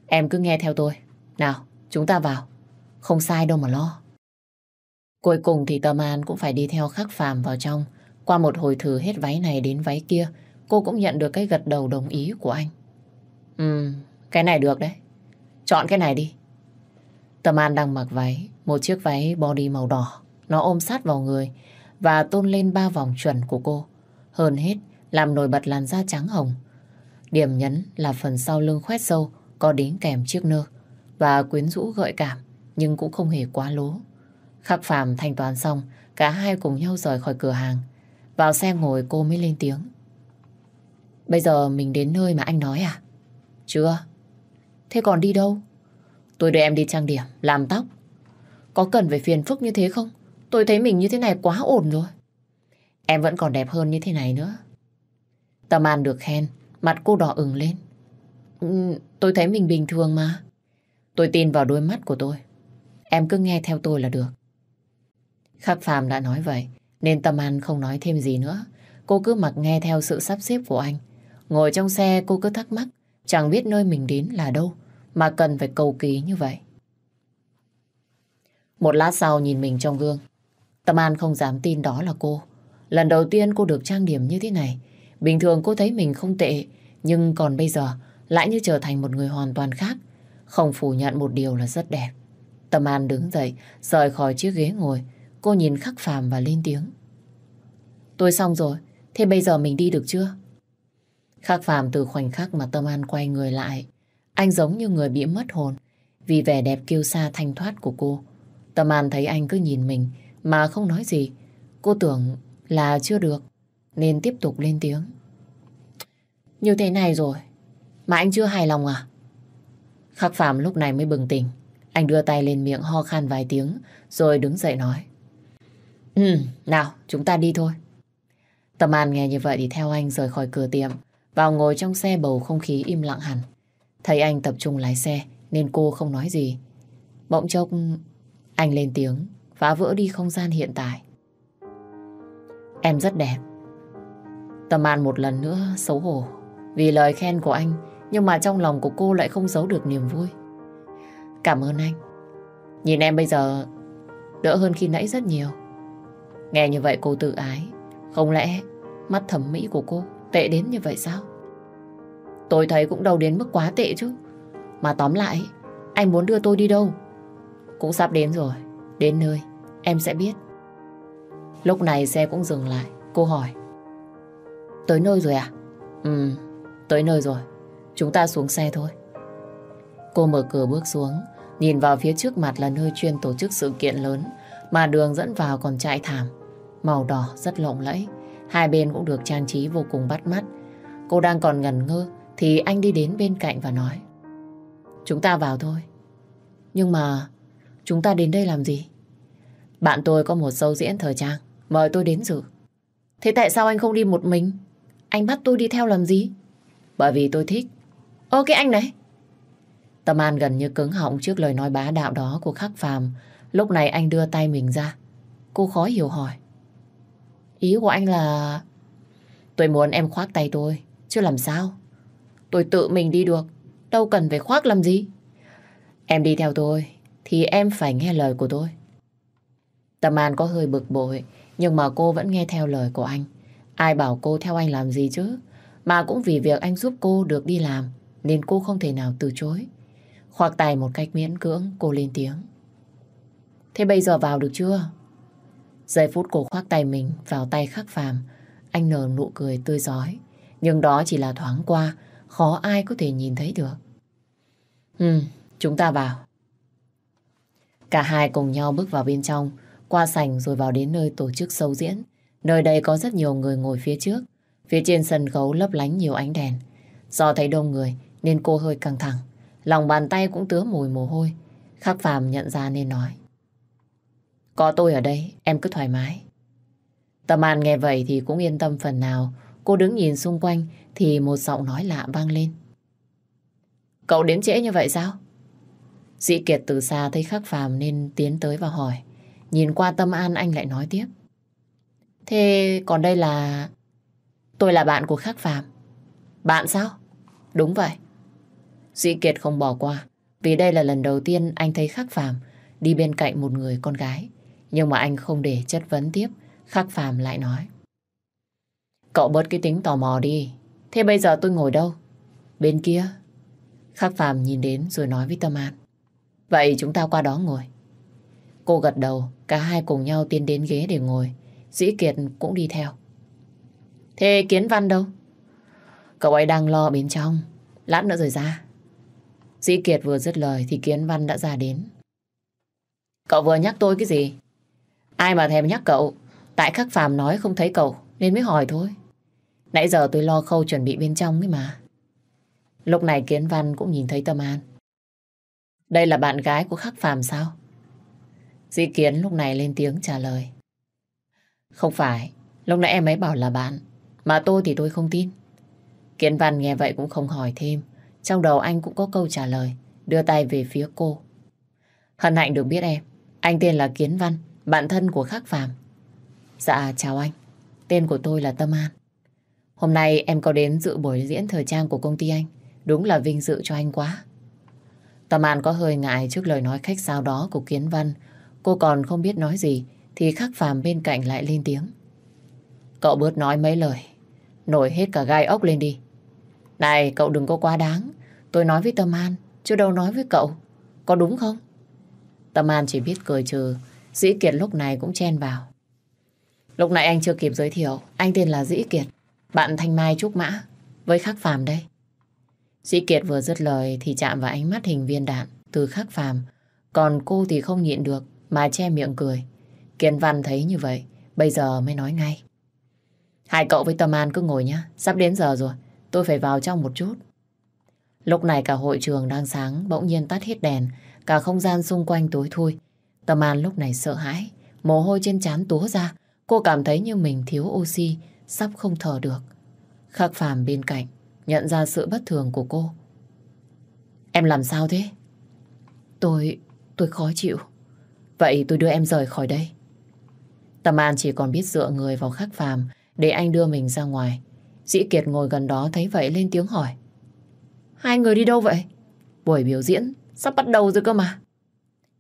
[SPEAKER 1] Em cứ nghe theo tôi. Nào, chúng ta vào. Không sai đâu mà lo. Cuối cùng thì Tâm An cũng phải đi theo khắc phàm vào trong. Qua một hồi thử hết váy này đến váy kia, cô cũng nhận được cái gật đầu đồng ý của anh. Ừ, cái này được đấy. Chọn cái này đi. Tâm An đang mặc váy, một chiếc váy body màu đỏ. Nó ôm sát vào người và tôn lên ba vòng chuẩn của cô. Hơn hết, làm nổi bật làn da trắng hồng. Điểm nhấn là phần sau lưng khoét sâu có đính kèm chiếc nơ và quyến rũ gợi cảm nhưng cũng không hề quá lố. Khắc Phạm thanh toán xong, cả hai cùng nhau rời khỏi cửa hàng. Vào xe ngồi cô mới lên tiếng. Bây giờ mình đến nơi mà anh nói à? Chưa. Thế còn đi đâu? Tôi đưa em đi trang điểm, làm tóc. Có cần phải phiền phức như thế không? Tôi thấy mình như thế này quá ổn rồi. Em vẫn còn đẹp hơn như thế này nữa. Tâm An được khen, mặt cô đỏ ửng lên. Ừ, tôi thấy mình bình thường mà. Tôi tin vào đôi mắt của tôi. Em cứ nghe theo tôi là được. Khắc Phạm đã nói vậy, nên Tâm An không nói thêm gì nữa. Cô cứ mặc nghe theo sự sắp xếp của anh. Ngồi trong xe cô cứ thắc mắc, chẳng biết nơi mình đến là đâu, mà cần phải cầu kỳ như vậy. Một lát sau nhìn mình trong gương, Tâm An không dám tin đó là cô. Lần đầu tiên cô được trang điểm như thế này. Bình thường cô thấy mình không tệ, nhưng còn bây giờ lại như trở thành một người hoàn toàn khác. Không phủ nhận một điều là rất đẹp. Tâm An đứng dậy, rời khỏi chiếc ghế ngồi. Cô nhìn khắc phàm và lên tiếng. Tôi xong rồi, thế bây giờ mình đi được chưa? Khắc phàm từ khoảnh khắc mà Tâm An quay người lại. Anh giống như người bị mất hồn vì vẻ đẹp kiêu sa thanh thoát của cô. Tâm An thấy anh cứ nhìn mình mà không nói gì. Cô tưởng là chưa được nên tiếp tục lên tiếng. Như thế này rồi mà anh chưa hài lòng à? Khắc Phạm lúc này mới bừng tỉnh. Anh đưa tay lên miệng ho khan vài tiếng rồi đứng dậy nói. Ừ, nào, chúng ta đi thôi. Tâm An nghe như vậy thì theo anh rời khỏi cửa tiệm, vào ngồi trong xe bầu không khí im lặng hẳn. Thấy anh tập trung lái xe nên cô không nói gì. Bỗng chốc anh lên tiếng phá vỡ đi không gian hiện tại. Em rất đẹp. Tâm An một lần nữa xấu hổ vì lời khen của anh nhưng mà trong lòng của cô lại không giấu được niềm vui. Cảm ơn anh. Nhìn em bây giờ đỡ hơn khi nãy rất nhiều. Nghe như vậy cô tự ái. Không lẽ mắt thẩm mỹ của cô tệ đến như vậy sao? Tôi thấy cũng đâu đến mức quá tệ chứ. Mà tóm lại, anh muốn đưa tôi đi đâu? Cũng sắp đến rồi. Đến nơi, em sẽ biết. Lúc này xe cũng dừng lại. Cô hỏi. Tới nơi rồi à? Ừ, tới nơi rồi. Chúng ta xuống xe thôi. Cô mở cửa bước xuống, nhìn vào phía trước mặt là nơi chuyên tổ chức sự kiện lớn, mà đường dẫn vào còn chạy thảm, màu đỏ rất lộng lẫy. Hai bên cũng được trang trí vô cùng bắt mắt. Cô đang còn ngần ngơ thì anh đi đến bên cạnh và nói Chúng ta vào thôi. Nhưng mà chúng ta đến đây làm gì? Bạn tôi có một show diễn thời trang, mời tôi đến dự. Thế tại sao anh không đi một mình? Anh bắt tôi đi theo làm gì? Bởi vì tôi thích. Ô cái anh này. Tâm An gần như cứng họng trước lời nói bá đạo đó của Khắc Phàm. Lúc này anh đưa tay mình ra. Cô khó hiểu hỏi. Ý của anh là... Tôi muốn em khoác tay tôi, chứ làm sao? Tôi tự mình đi được, đâu cần phải khoác làm gì. Em đi theo tôi, thì em phải nghe lời của tôi. Tâm An có hơi bực bội, nhưng mà cô vẫn nghe theo lời của anh. Ai bảo cô theo anh làm gì chứ? Mà cũng vì việc anh giúp cô được đi làm, nên cô không thể nào từ chối. Khoác tay một cách miễn cưỡng, cô lên tiếng. Thế bây giờ vào được chưa? Giây phút cô khoác tay mình vào tay khắc phàm, anh nở nụ cười tươi giói. Nhưng đó chỉ là thoáng qua, khó ai có thể nhìn thấy được. Ừ, chúng ta vào. Cả hai cùng nhau bước vào bên trong, qua sảnh rồi vào đến nơi tổ chức sâu diễn. Nơi đây có rất nhiều người ngồi phía trước. Phía trên sân khấu lấp lánh nhiều ánh đèn. Do thấy đông người nên cô hơi căng thẳng. Lòng bàn tay cũng tứa mùi mồ hôi. Khắc phàm nhận ra nên nói. Có tôi ở đây, em cứ thoải mái. Tâm An nghe vậy thì cũng yên tâm phần nào. Cô đứng nhìn xung quanh thì một giọng nói lạ vang lên. Cậu đến trễ như vậy sao? Dĩ Kiệt từ xa thấy khắc phàm nên tiến tới và hỏi. Nhìn qua Tâm An anh lại nói tiếp. Thế còn đây là... Tôi là bạn của khắc phàm. Bạn sao? Đúng vậy. Dĩ Kiệt không bỏ qua. Vì đây là lần đầu tiên anh thấy khắc phàm đi bên cạnh một người con gái. Nhưng mà anh không để chất vấn tiếp, khắc phàm lại nói. Cậu bớt cái tính tò mò đi. Thế bây giờ tôi ngồi đâu? Bên kia. Khắc phàm nhìn đến rồi nói với Tâm An. Vậy chúng ta qua đó ngồi. Cô gật đầu, cả hai cùng nhau tiến đến ghế để ngồi. Dĩ Kiệt cũng đi theo. Thế Kiến Văn đâu? Cậu ấy đang lo bên trong. Lát nữa rồi ra. Dĩ Kiệt vừa dứt lời thì Kiến Văn đã ra đến. Cậu vừa nhắc tôi cái gì? Ai mà thèm nhắc cậu? Tại khắc phàm nói không thấy cậu nên mới hỏi thôi. Nãy giờ tôi lo khâu chuẩn bị bên trong ấy mà. Lúc này Kiến Văn cũng nhìn thấy Tâm An. Đây là bạn gái của khắc phàm sao? Di Kiến lúc này lên tiếng trả lời. Không phải, lúc nãy em ấy bảo là bạn. Mà tôi thì tôi không tin. Kiến Văn nghe vậy cũng không hỏi thêm. Trong đầu anh cũng có câu trả lời, đưa tay về phía cô. Hân hạnh được biết em. Anh tên là Kiến Văn, bạn thân của Khắc Phạm. Dạ, chào anh. Tên của tôi là Tâm An. Hôm nay em có đến dự buổi diễn thời trang của công ty anh. Đúng là vinh dự cho anh quá. Tâm An có hơi ngại trước lời nói khách sao đó của Kiến Văn. Cô còn không biết nói gì thì Khắc Phạm bên cạnh lại lên tiếng. Cậu bớt nói mấy lời. Nổi hết cả gai ốc lên đi. Này, cậu đừng có quá đáng. Tôi nói với Tâm An, chứ đâu nói với cậu. Có đúng không? Tâm An chỉ biết cười trừ. Dĩ Kiệt lúc này cũng chen vào. Lúc nãy anh chưa kịp giới thiệu. Anh tên là Dĩ Kiệt. Bạn Thanh Mai Trúc Mã. Với Khắc Phàm đây. Dĩ Kiệt vừa dứt lời thì chạm vào ánh mắt hình viên đạn từ Khắc Phàm. Còn cô thì không nhịn được mà che miệng cười. Kiên Văn thấy như vậy, bây giờ mới nói ngay. Hai cậu với Tâm An cứ ngồi nhá, sắp đến giờ rồi, tôi phải vào trong một chút. Lúc này cả hội trường đang sáng, bỗng nhiên tắt hết đèn, cả không gian xung quanh tối thui. Tâm An lúc này sợ hãi, mồ hôi trên trán túa ra, cô cảm thấy như mình thiếu oxy, sắp không thở được. Khắc phàm bên cạnh, nhận ra sự bất thường của cô. Em làm sao thế? Tôi, tôi khó chịu. Vậy tôi đưa em rời khỏi đây. Tâm An chỉ còn biết dựa người vào khắc phàm để anh đưa mình ra ngoài. Dĩ Kiệt ngồi gần đó thấy vậy lên tiếng hỏi. Hai người đi đâu vậy? Buổi biểu diễn sắp bắt đầu rồi cơ mà.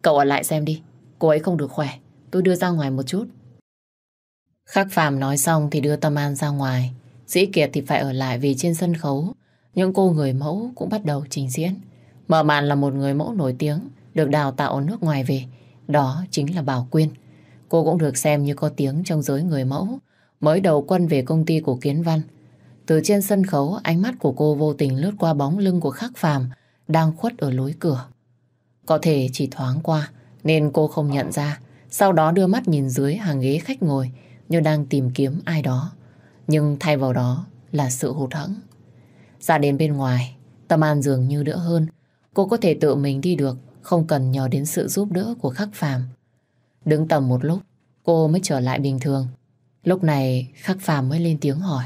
[SPEAKER 1] Cậu ở lại xem đi. Cô ấy không được khỏe. Tôi đưa ra ngoài một chút. Khắc Phạm nói xong thì đưa Tâm An ra ngoài. Dĩ Kiệt thì phải ở lại vì trên sân khấu những cô người mẫu cũng bắt đầu trình diễn. Mở màn là một người mẫu nổi tiếng được đào tạo ở nước ngoài về. Đó chính là Bảo Quyên. Cô cũng được xem như có tiếng trong giới người mẫu. Mới đầu quân về công ty của Kiến Văn. Từ trên sân khấu, ánh mắt của cô vô tình lướt qua bóng lưng của Khắc Phàm đang khuất ở lối cửa. Có thể chỉ thoáng qua nên cô không nhận ra. Sau đó đưa mắt nhìn dưới hàng ghế khách ngồi như đang tìm kiếm ai đó. Nhưng thay vào đó là sự hụt hẫng. Ra đến bên ngoài, Tâm An dường như đỡ hơn. Cô có thể tự mình đi được, không cần nhờ đến sự giúp đỡ của Khắc Phàm. Đứng tầm một lúc, cô mới trở lại bình thường. Lúc này Khắc Phàm mới lên tiếng hỏi.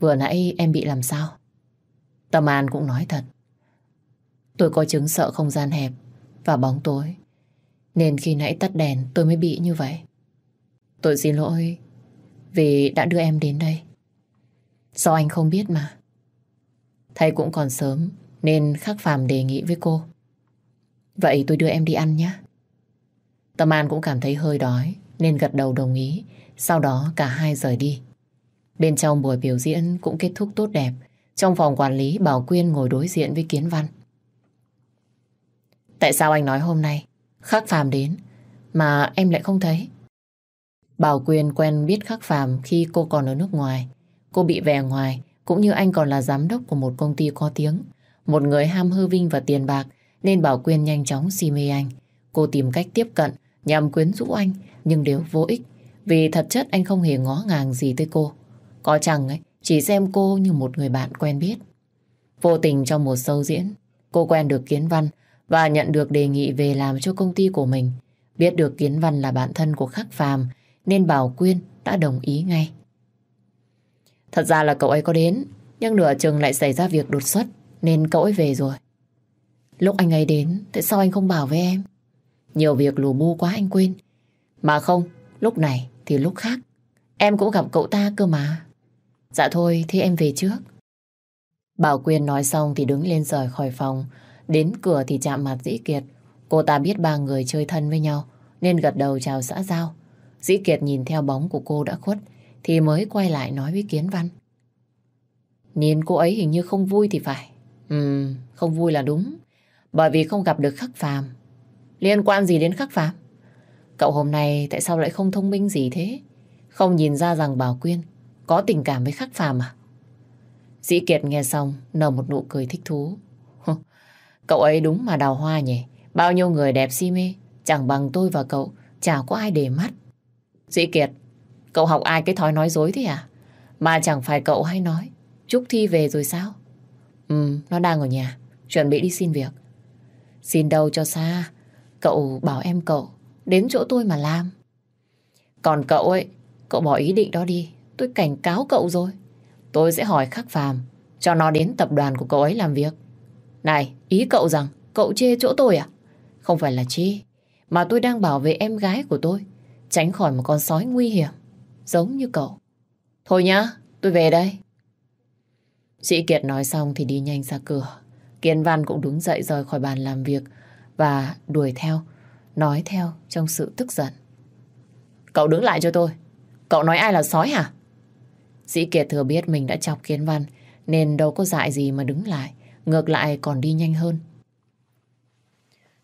[SPEAKER 1] Vừa nãy em bị làm sao? Tâm An cũng nói thật. Tôi có chứng sợ không gian hẹp và bóng tối. Nên khi nãy tắt đèn, tôi mới bị như vậy. Tôi xin lỗi vì đã đưa em đến đây. Sao anh không biết mà. Thầy cũng còn sớm, nên Khắc Phàm đề nghị với cô. Vậy tôi đưa em đi ăn nhé. Tâm An cũng cảm thấy hơi đói, nên gật đầu đồng ý. Sau đó cả hai rời đi. Bên trong buổi biểu diễn cũng kết thúc tốt đẹp. Trong phòng quản lý, Bảo Quyên ngồi đối diện với Kiến Văn. Tại sao anh nói hôm nay Khắc Phàm đến mà em lại không thấy? Bảo Quyên quen biết Khắc Phàm khi cô còn ở nước ngoài. Cô bị về ngoài cũng như anh còn là giám đốc của một công ty có tiếng. Một người ham hư vinh và tiền bạc nên Bảo Quyên nhanh chóng si mê anh. Cô tìm cách tiếp cận nhằm quyến rũ anh nhưng đều vô ích vì thật chất anh không hề ngó ngàng gì tới cô. Có chẳng ấy, chỉ xem cô như một người bạn quen biết. Vô tình trong một sâu diễn, cô quen được Kiến Văn và nhận được đề nghị về làm cho công ty của mình. Biết được Kiến Văn là bạn thân của Khắc Phàm nên Bảo Quyên đã đồng ý ngay. Thật ra là cậu ấy có đến, nhưng nửa chừng lại xảy ra việc đột xuất nên cậu ấy về rồi. Lúc anh ấy đến, tại sao anh không bảo với em? Nhiều việc lù bu quá anh quên. Mà không, lúc này thì lúc khác. Em cũng gặp cậu ta cơ mà. Dạ thôi, thì em về trước. Bảo Quyên nói xong thì đứng lên rời khỏi phòng. Đến cửa thì chạm mặt Dĩ Kiệt. Cô ta biết ba người chơi thân với nhau, nên gật đầu chào xã giao. Dĩ Kiệt nhìn theo bóng của cô đã khuất, thì mới quay lại nói với Kiến Văn. Nhìn cô ấy hình như không vui thì phải. Ừm, không vui là đúng. Bởi vì không gặp được khắc phàm. Liên quan gì đến khắc phàm? Cậu hôm nay tại sao lại không thông minh gì thế? Không nhìn ra rằng Bảo Quyên có tình cảm với khắc phàm à? Dĩ Kiệt nghe xong nở một nụ cười thích thú. Cậu ấy đúng mà đào hoa nhỉ. Bao nhiêu người đẹp si mê, chẳng bằng tôi và cậu, chả có ai để mắt. Dĩ Kiệt, cậu học ai cái thói nói dối thế à? Mà chẳng phải cậu hay nói, Trúc Thi về rồi sao? Ừ, nó đang ở nhà, chuẩn bị đi xin việc. Xin đâu cho xa, cậu bảo em cậu đến chỗ tôi mà làm. Còn cậu ấy, cậu bỏ ý định đó đi, tôi cảnh cáo cậu rồi. Tôi sẽ hỏi khắc phàm, cho nó đến tập đoàn của cậu ấy làm việc. Này, ý cậu rằng cậu chê chỗ tôi à? Không phải là chê, mà tôi đang bảo vệ em gái của tôi, tránh khỏi một con sói nguy hiểm, giống như cậu. Thôi nhá, tôi về đây. Sĩ Kiệt nói xong thì đi nhanh ra cửa. Kiến Văn cũng đứng dậy rời khỏi bàn làm việc và đuổi theo, nói theo trong sự tức giận. Cậu đứng lại cho tôi. Cậu nói ai là sói hả? Sĩ Kiệt thừa biết mình đã chọc Kiến Văn nên đâu có dại gì mà đứng lại. Ngược lại còn đi nhanh hơn.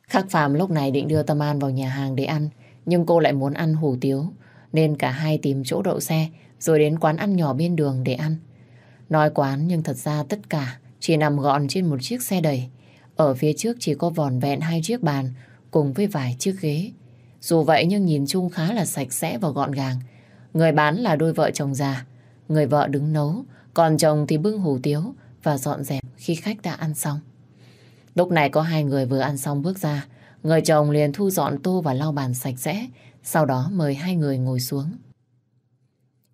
[SPEAKER 1] Khắc Phạm lúc này định đưa Tâm An vào nhà hàng để ăn nhưng cô lại muốn ăn hủ tiếu nên cả hai tìm chỗ đậu xe rồi đến quán ăn nhỏ bên đường để ăn. Nói quán nhưng thật ra tất cả chỉ nằm gọn trên một chiếc xe đẩy. Ở phía trước chỉ có vòn vẹn hai chiếc bàn cùng với vài chiếc ghế. Dù vậy nhưng nhìn chung khá là sạch sẽ và gọn gàng. Người bán là đôi vợ chồng già. Người vợ đứng nấu, còn chồng thì bưng hủ tiếu và dọn dẹp khi khách đã ăn xong. Lúc này có hai người vừa ăn xong bước ra. Người chồng liền thu dọn tô và lau bàn sạch sẽ. Sau đó mời hai người ngồi xuống.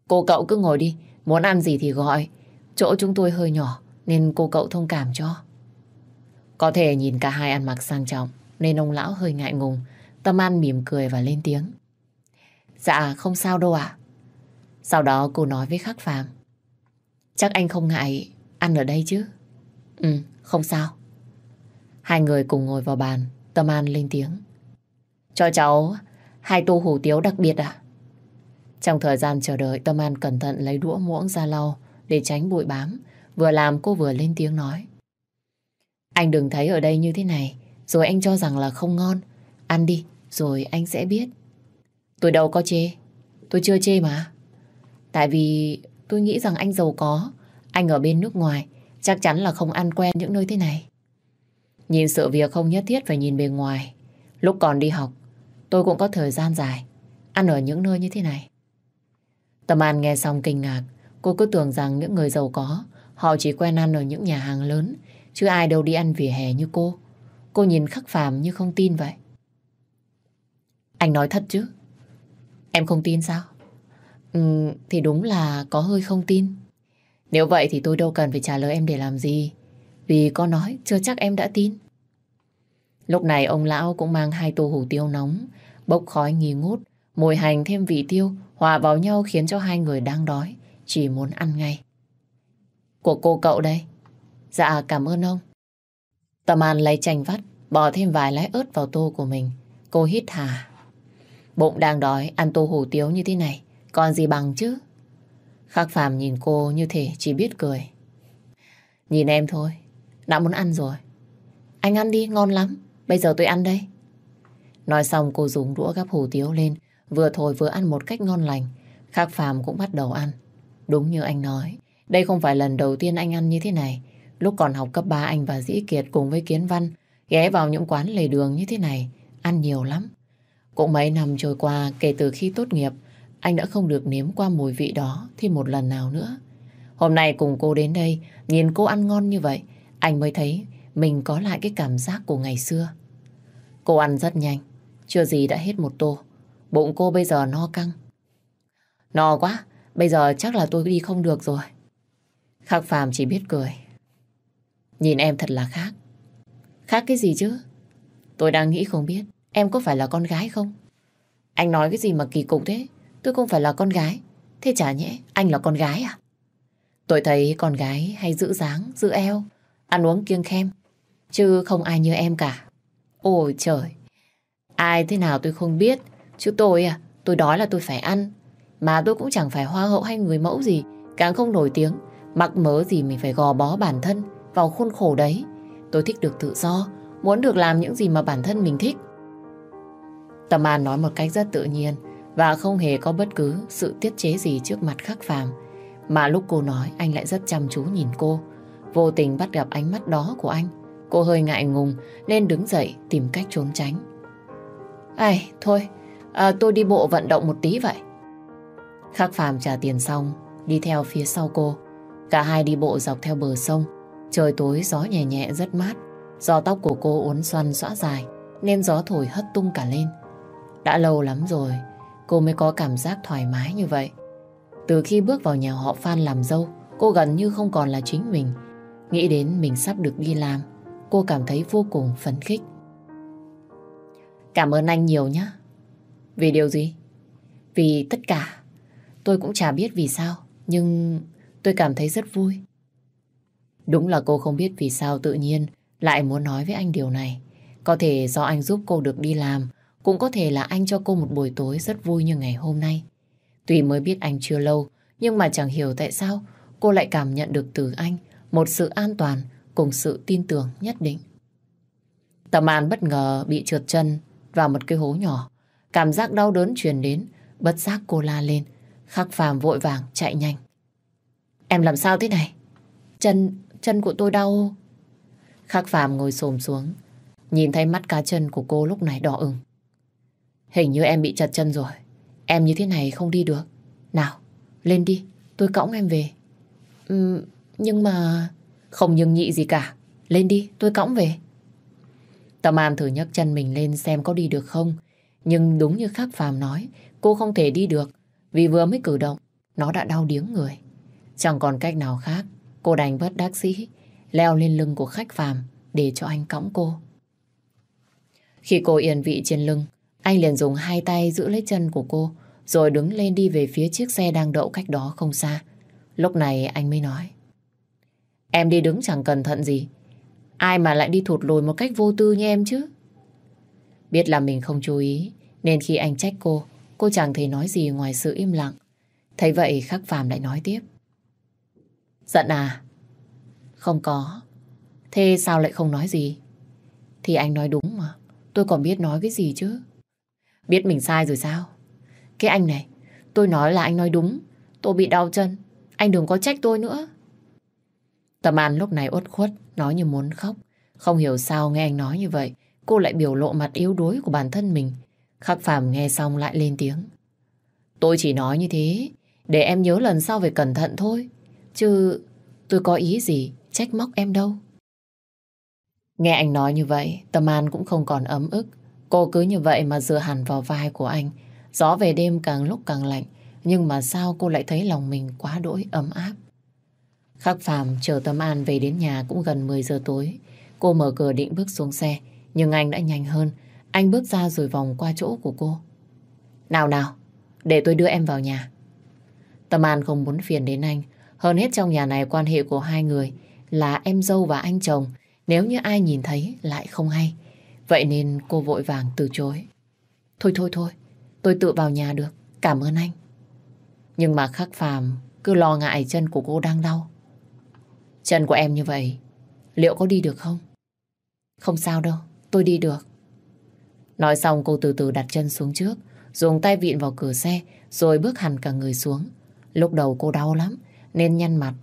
[SPEAKER 1] Cô cậu cứ ngồi đi. Muốn ăn gì thì gọi. Chỗ chúng tôi hơi nhỏ, nên cô cậu thông cảm cho. Có thể nhìn cả hai ăn mặc sang trọng, nên ông lão hơi ngại ngùng. Tâm An mỉm cười và lên tiếng. Dạ không sao đâu ạ. Sau đó cô nói với Khắc Phàm. Chắc anh không ngại ăn ở đây chứ? Ừ, không sao. Hai người cùng ngồi vào bàn, Tâm An lên tiếng. Cho cháu hai tô hủ tiếu đặc biệt à? Trong thời gian chờ đợi, Tâm An cẩn thận lấy đũa muỗng ra lau để tránh bụi bám. Vừa làm cô vừa lên tiếng nói. Anh đừng thấy ở đây như thế này, rồi anh cho rằng là không ngon. Ăn đi, rồi anh sẽ biết. Tôi đâu có chê, tôi chưa chê mà. Tại vì tôi nghĩ rằng anh giàu có, anh ở bên nước ngoài, chắc chắn là không ăn quen những nơi thế này. Nhìn sự việc không nhất thiết phải nhìn bề ngoài. Lúc còn đi học, tôi cũng có thời gian dài, ăn ở những nơi như thế này. Tâm An nghe xong kinh ngạc, cô cứ tưởng rằng những người giàu có, họ chỉ quen ăn ở những nhà hàng lớn, chứ ai đâu đi ăn vỉa hè như cô. Cô nhìn khắc phàm như không tin vậy. Anh nói thật chứ? Em không tin sao? Ừ, thì đúng là có hơi không tin. Nếu vậy thì tôi đâu cần phải trả lời em để làm gì. Vì có nói chưa chắc em đã tin. Lúc này ông lão cũng mang hai tô hủ tiêu nóng, bốc khói nghi ngút, mùi hành thêm vị tiêu hòa vào nhau khiến cho hai người đang đói, chỉ muốn ăn ngay. Của cô cậu đây. Dạ cảm ơn ông. Tâm An lấy chanh vắt, bỏ thêm vài lái ớt vào tô của mình. Cô hít hà. Bụng đang đói, ăn tô hủ tiếu như thế này. Còn gì bằng chứ? Khắc Phạm nhìn cô như thể chỉ biết cười. Nhìn em thôi, đã muốn ăn rồi. Anh ăn đi, ngon lắm. Bây giờ tôi ăn đây. Nói xong cô dùng đũa gắp hủ tiếu lên, vừa thổi vừa ăn một cách ngon lành. Khắc Phạm cũng bắt đầu ăn. Đúng như anh nói, đây không phải lần đầu tiên anh ăn như thế này. Lúc còn học cấp 3 anh và Dĩ Kiệt cùng với Kiến Văn ghé vào những quán lề đường như thế này, ăn nhiều lắm. Cũng mấy năm trôi qua kể từ khi tốt nghiệp, anh đã không được nếm qua mùi vị đó thêm một lần nào nữa. Hôm nay cùng cô đến đây, nhìn cô ăn ngon như vậy, anh mới thấy mình có lại cái cảm giác của ngày xưa. Cô ăn rất nhanh, chưa gì đã hết một tô. Bụng cô bây giờ no căng. No quá, bây giờ chắc là tôi đi không được rồi. Khắc Phàm chỉ biết cười. Nhìn em thật là khác. Khác cái gì chứ? Tôi đang nghĩ không biết em có phải là con gái không? Anh nói cái gì mà kỳ cục thế? Tôi không phải là con gái. Thế chả nhẽ anh là con gái à? Tôi thấy con gái hay giữ dáng, giữ eo, ăn uống kiêng khem. Chứ không ai như em cả. Ôi trời! Ai thế nào tôi không biết. Chứ tôi à, tôi đói là tôi phải ăn. Mà tôi cũng chẳng phải hoa hậu hay người mẫu gì. Càng không nổi tiếng. Mặc mớ gì mình phải gò bó bản thân vào khuôn khổ đấy. Tôi thích được tự do, muốn được làm những gì mà bản thân mình thích. Tâm An nói một cách rất tự nhiên và không hề có bất cứ sự tiết chế gì trước mặt khắc phàm. Mà lúc cô nói anh lại rất chăm chú nhìn cô. Vô tình bắt gặp ánh mắt đó của anh. Cô hơi ngại ngùng nên đứng dậy tìm cách trốn tránh. Ai, thôi, à, tôi đi bộ vận động một tí vậy. Khắc phàm trả tiền xong, đi theo phía sau cô. Cả hai đi bộ dọc theo bờ sông. Trời tối gió nhẹ nhẹ rất mát. Do tóc của cô uốn xoăn xõa dài nên gió thổi hất tung cả lên. Đã lâu lắm rồi cô mới có cảm giác thoải mái như vậy. Từ khi bước vào nhà họ Phan làm dâu, cô gần như không còn là chính mình. Nghĩ đến mình sắp được đi làm, cô cảm thấy vô cùng phấn khích. Cảm ơn anh nhiều nhé. Vì điều gì? Vì tất cả. Tôi cũng chả biết vì sao, nhưng tôi cảm thấy rất vui. Đúng là cô không biết vì sao tự nhiên lại muốn nói với anh điều này. Có thể do anh giúp cô được đi làm, cũng có thể là anh cho cô một buổi tối rất vui như ngày hôm nay. Tuy mới biết anh chưa lâu, nhưng mà chẳng hiểu tại sao cô lại cảm nhận được từ anh một sự an toàn cùng sự tin tưởng nhất định. Tầm An bất ngờ bị trượt chân vào một cái hố nhỏ. Cảm giác đau đớn truyền đến, bất giác cô la lên. Khắc phàm vội vàng chạy nhanh. Em làm sao thế này? Chân, chân của tôi đau. Khắc phàm ngồi xồm xuống. nhìn thấy mắt cá chân của cô lúc này đỏ ửng. Hình như em bị chật chân rồi. Em như thế này không đi được. Nào, lên đi, tôi cõng em về. Ừ, nhưng mà... Không nhưng nhị gì cả. Lên đi, tôi cõng về. Tâm An thử nhấc chân mình lên xem có đi được không. Nhưng đúng như Khắc Phàm nói, cô không thể đi được. Vì vừa mới cử động, nó đã đau điếng người. Chẳng còn cách nào khác, cô đành bất đắc sĩ, leo lên lưng của khách phàm để cho anh cõng cô. Khi cô yên vị trên lưng, anh liền dùng hai tay giữ lấy chân của cô, rồi đứng lên đi về phía chiếc xe đang đậu cách đó không xa. Lúc này anh mới nói. Em đi đứng chẳng cẩn thận gì. Ai mà lại đi thụt lùi một cách vô tư như em chứ? Biết là mình không chú ý, nên khi anh trách cô, cô chẳng thể nói gì ngoài sự im lặng. Thấy vậy khắc phàm lại nói tiếp. Giận à? Không có. Thế sao lại không nói gì? Thì anh nói đúng mà. Tôi còn biết nói cái gì chứ. Biết mình sai rồi sao? Cái anh này, tôi nói là anh nói đúng. Tôi bị đau chân. Anh đừng có trách tôi nữa. Tâm An lúc này uất khuất, nói như muốn khóc. Không hiểu sao nghe anh nói như vậy, cô lại biểu lộ mặt yếu đuối của bản thân mình. Khắc Phạm nghe xong lại lên tiếng. Tôi chỉ nói như thế, để em nhớ lần sau phải cẩn thận thôi. Chứ tôi có ý gì trách móc em đâu. Nghe anh nói như vậy, Tâm An cũng không còn ấm ức. Cô cứ như vậy mà dựa hẳn vào vai của anh. Gió về đêm càng lúc càng lạnh, nhưng mà sao cô lại thấy lòng mình quá đỗi ấm áp. Khắc Phạm chờ Tâm An về đến nhà cũng gần 10 giờ tối. Cô mở cửa định bước xuống xe, nhưng anh đã nhanh hơn. Anh bước ra rồi vòng qua chỗ của cô. Nào nào, để tôi đưa em vào nhà. Tâm An không muốn phiền đến anh. Hơn hết trong nhà này quan hệ của hai người là em dâu và anh chồng. Nếu như ai nhìn thấy lại không hay. Vậy nên cô vội vàng từ chối. Thôi thôi thôi, tôi tự vào nhà được. Cảm ơn anh. Nhưng mà khắc phàm cứ lo ngại chân của cô đang đau. Chân của em như vậy, liệu có đi được không? Không sao đâu, tôi đi được. Nói xong cô từ từ đặt chân xuống trước, dùng tay vịn vào cửa xe, rồi bước hẳn cả người xuống. Lúc đầu cô đau lắm, nên nhăn mặt.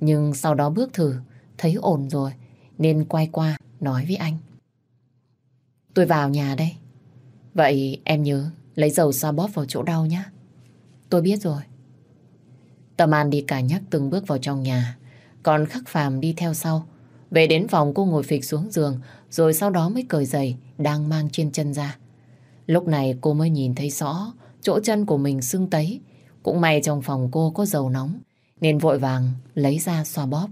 [SPEAKER 1] Nhưng sau đó bước thử, thấy ổn rồi, nên quay qua nói với anh. Tôi vào nhà đây. Vậy em nhớ lấy dầu xoa bóp vào chỗ đau nhé. Tôi biết rồi. Tâm An đi cả nhắc từng bước vào trong nhà, còn Khắc Phàm đi theo sau. Về đến phòng cô ngồi phịch xuống giường, rồi sau đó mới cởi giày đang mang trên chân ra. Lúc này cô mới nhìn thấy rõ chỗ chân của mình sưng tấy. Cũng may trong phòng cô có dầu nóng, nên vội vàng lấy ra xoa bóp.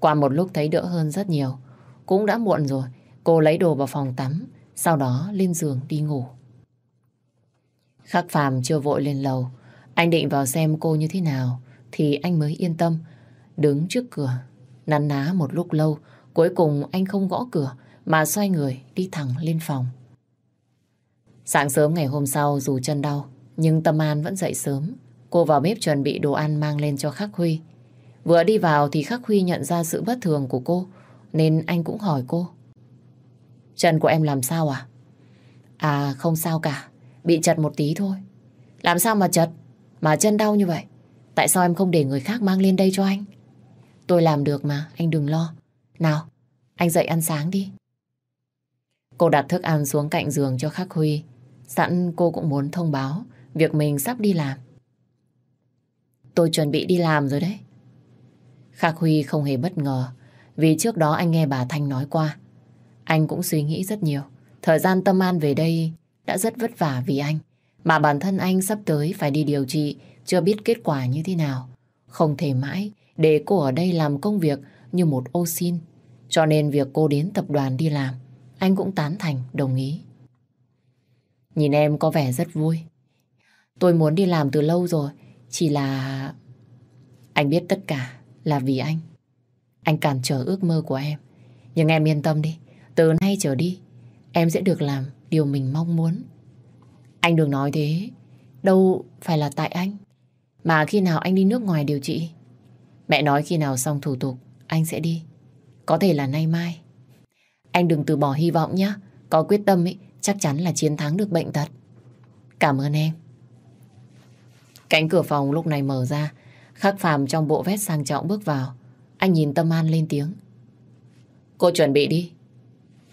[SPEAKER 1] Qua một lúc thấy đỡ hơn rất nhiều. Cũng đã muộn rồi, cô lấy đồ vào phòng tắm, sau đó lên giường đi ngủ. Khắc phàm chưa vội lên lầu, anh định vào xem cô như thế nào, thì anh mới yên tâm. Đứng trước cửa, nắn ná một lúc lâu, cuối cùng anh không gõ cửa, mà xoay người đi thẳng lên phòng. Sáng sớm ngày hôm sau dù chân đau, nhưng Tâm An vẫn dậy sớm. Cô vào bếp chuẩn bị đồ ăn mang lên cho Khắc Huy. Vừa đi vào thì Khắc Huy nhận ra sự bất thường của cô, nên anh cũng hỏi cô. Chân của em làm sao à? À không sao cả, bị chật một tí thôi. Làm sao mà chật, mà chân đau như vậy? Tại sao em không để người khác mang lên đây cho anh? Tôi làm được mà, anh đừng lo. Nào, anh dậy ăn sáng đi. Cô đặt thức ăn xuống cạnh giường cho Khắc Huy. Sẵn cô cũng muốn thông báo việc mình sắp đi làm. Tôi chuẩn bị đi làm rồi đấy. Khắc Huy không hề bất ngờ vì trước đó anh nghe bà Thanh nói qua. Anh cũng suy nghĩ rất nhiều. Thời gian tâm an về đây đã rất vất vả vì anh. Mà bản thân anh sắp tới phải đi điều trị chưa biết kết quả như thế nào. Không thể mãi để cô ở đây làm công việc như một ô xin. Cho nên việc cô đến tập đoàn đi làm anh cũng tán thành, đồng ý. Nhìn em có vẻ rất vui. Tôi muốn đi làm từ lâu rồi, chỉ là... Anh biết tất cả là vì anh. Anh cản trở ước mơ của em. Nhưng em yên tâm đi, từ nay trở đi, em sẽ được làm điều mình mong muốn. Anh đừng nói thế, đâu phải là tại anh. Mà khi nào anh đi nước ngoài điều trị, mẹ nói khi nào xong thủ tục, anh sẽ đi. Có thể là nay mai. Anh đừng từ bỏ hy vọng nhé. Có quyết tâm ấy, chắc chắn là chiến thắng được bệnh tật. Cảm ơn em. Cánh cửa phòng lúc này mở ra. Khắc phàm trong bộ vest sang trọng bước vào. Anh nhìn Tâm An lên tiếng. Cô chuẩn bị đi.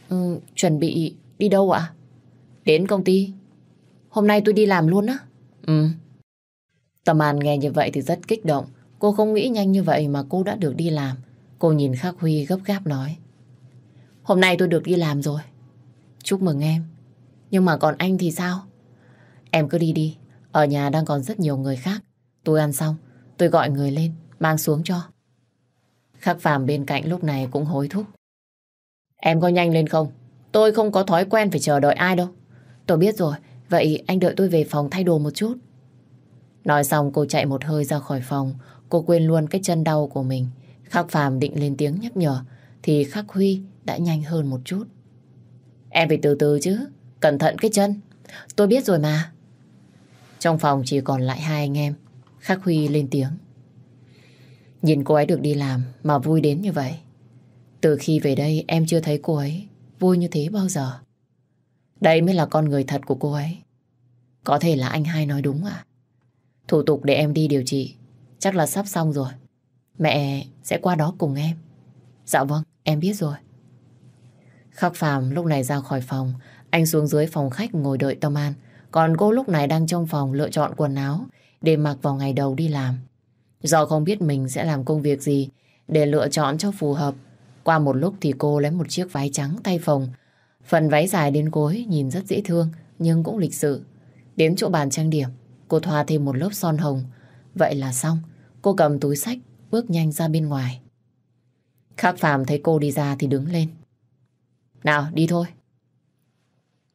[SPEAKER 1] Ừ, chuẩn bị đi đâu ạ? Đến công ty. Hôm nay tôi đi làm luôn á. Ừ. Tâm An nghe như vậy thì rất kích động. Cô không nghĩ nhanh như vậy mà cô đã được đi làm. Cô nhìn Khắc Huy gấp gáp nói. Hôm nay tôi được đi làm rồi. Chúc mừng em. Nhưng mà còn anh thì sao? Em cứ đi đi. Ở nhà đang còn rất nhiều người khác. Tôi ăn xong, tôi gọi người lên, mang xuống cho. Khắc Phạm bên cạnh lúc này cũng hối thúc. Em có nhanh lên không? Tôi không có thói quen phải chờ đợi ai đâu. Tôi biết rồi, vậy anh đợi tôi về phòng thay đồ một chút. Nói xong cô chạy một hơi ra khỏi phòng, cô quên luôn cái chân đau của mình. Khắc Phạm định lên tiếng nhắc nhở, thì Khắc Huy đã nhanh hơn một chút. Em phải từ từ chứ, cẩn thận cái chân. Tôi biết rồi mà. Trong phòng chỉ còn lại hai anh em. Khắc Huy lên tiếng. Nhìn cô ấy được đi làm mà vui đến như vậy. Từ khi về đây em chưa thấy cô ấy vui như thế bao giờ. Đây mới là con người thật của cô ấy. Có thể là anh hai nói đúng à? Thủ tục để em đi điều trị chắc là sắp xong rồi. Mẹ sẽ qua đó cùng em. Dạ vâng, em biết rồi. Khắc Phạm lúc này ra khỏi phòng, anh xuống dưới phòng khách ngồi đợi Tâm An. Còn cô lúc này đang trong phòng lựa chọn quần áo để mặc vào ngày đầu đi làm. Do không biết mình sẽ làm công việc gì để lựa chọn cho phù hợp. Qua một lúc thì cô lấy một chiếc váy trắng tay phồng. Phần váy dài đến gối nhìn rất dễ thương nhưng cũng lịch sự. Đến chỗ bàn trang điểm, cô thoa thêm một lớp son hồng. Vậy là xong. Cô cầm túi sách, bước nhanh ra bên ngoài. Khắc phàm thấy cô đi ra thì đứng lên. Nào, đi thôi.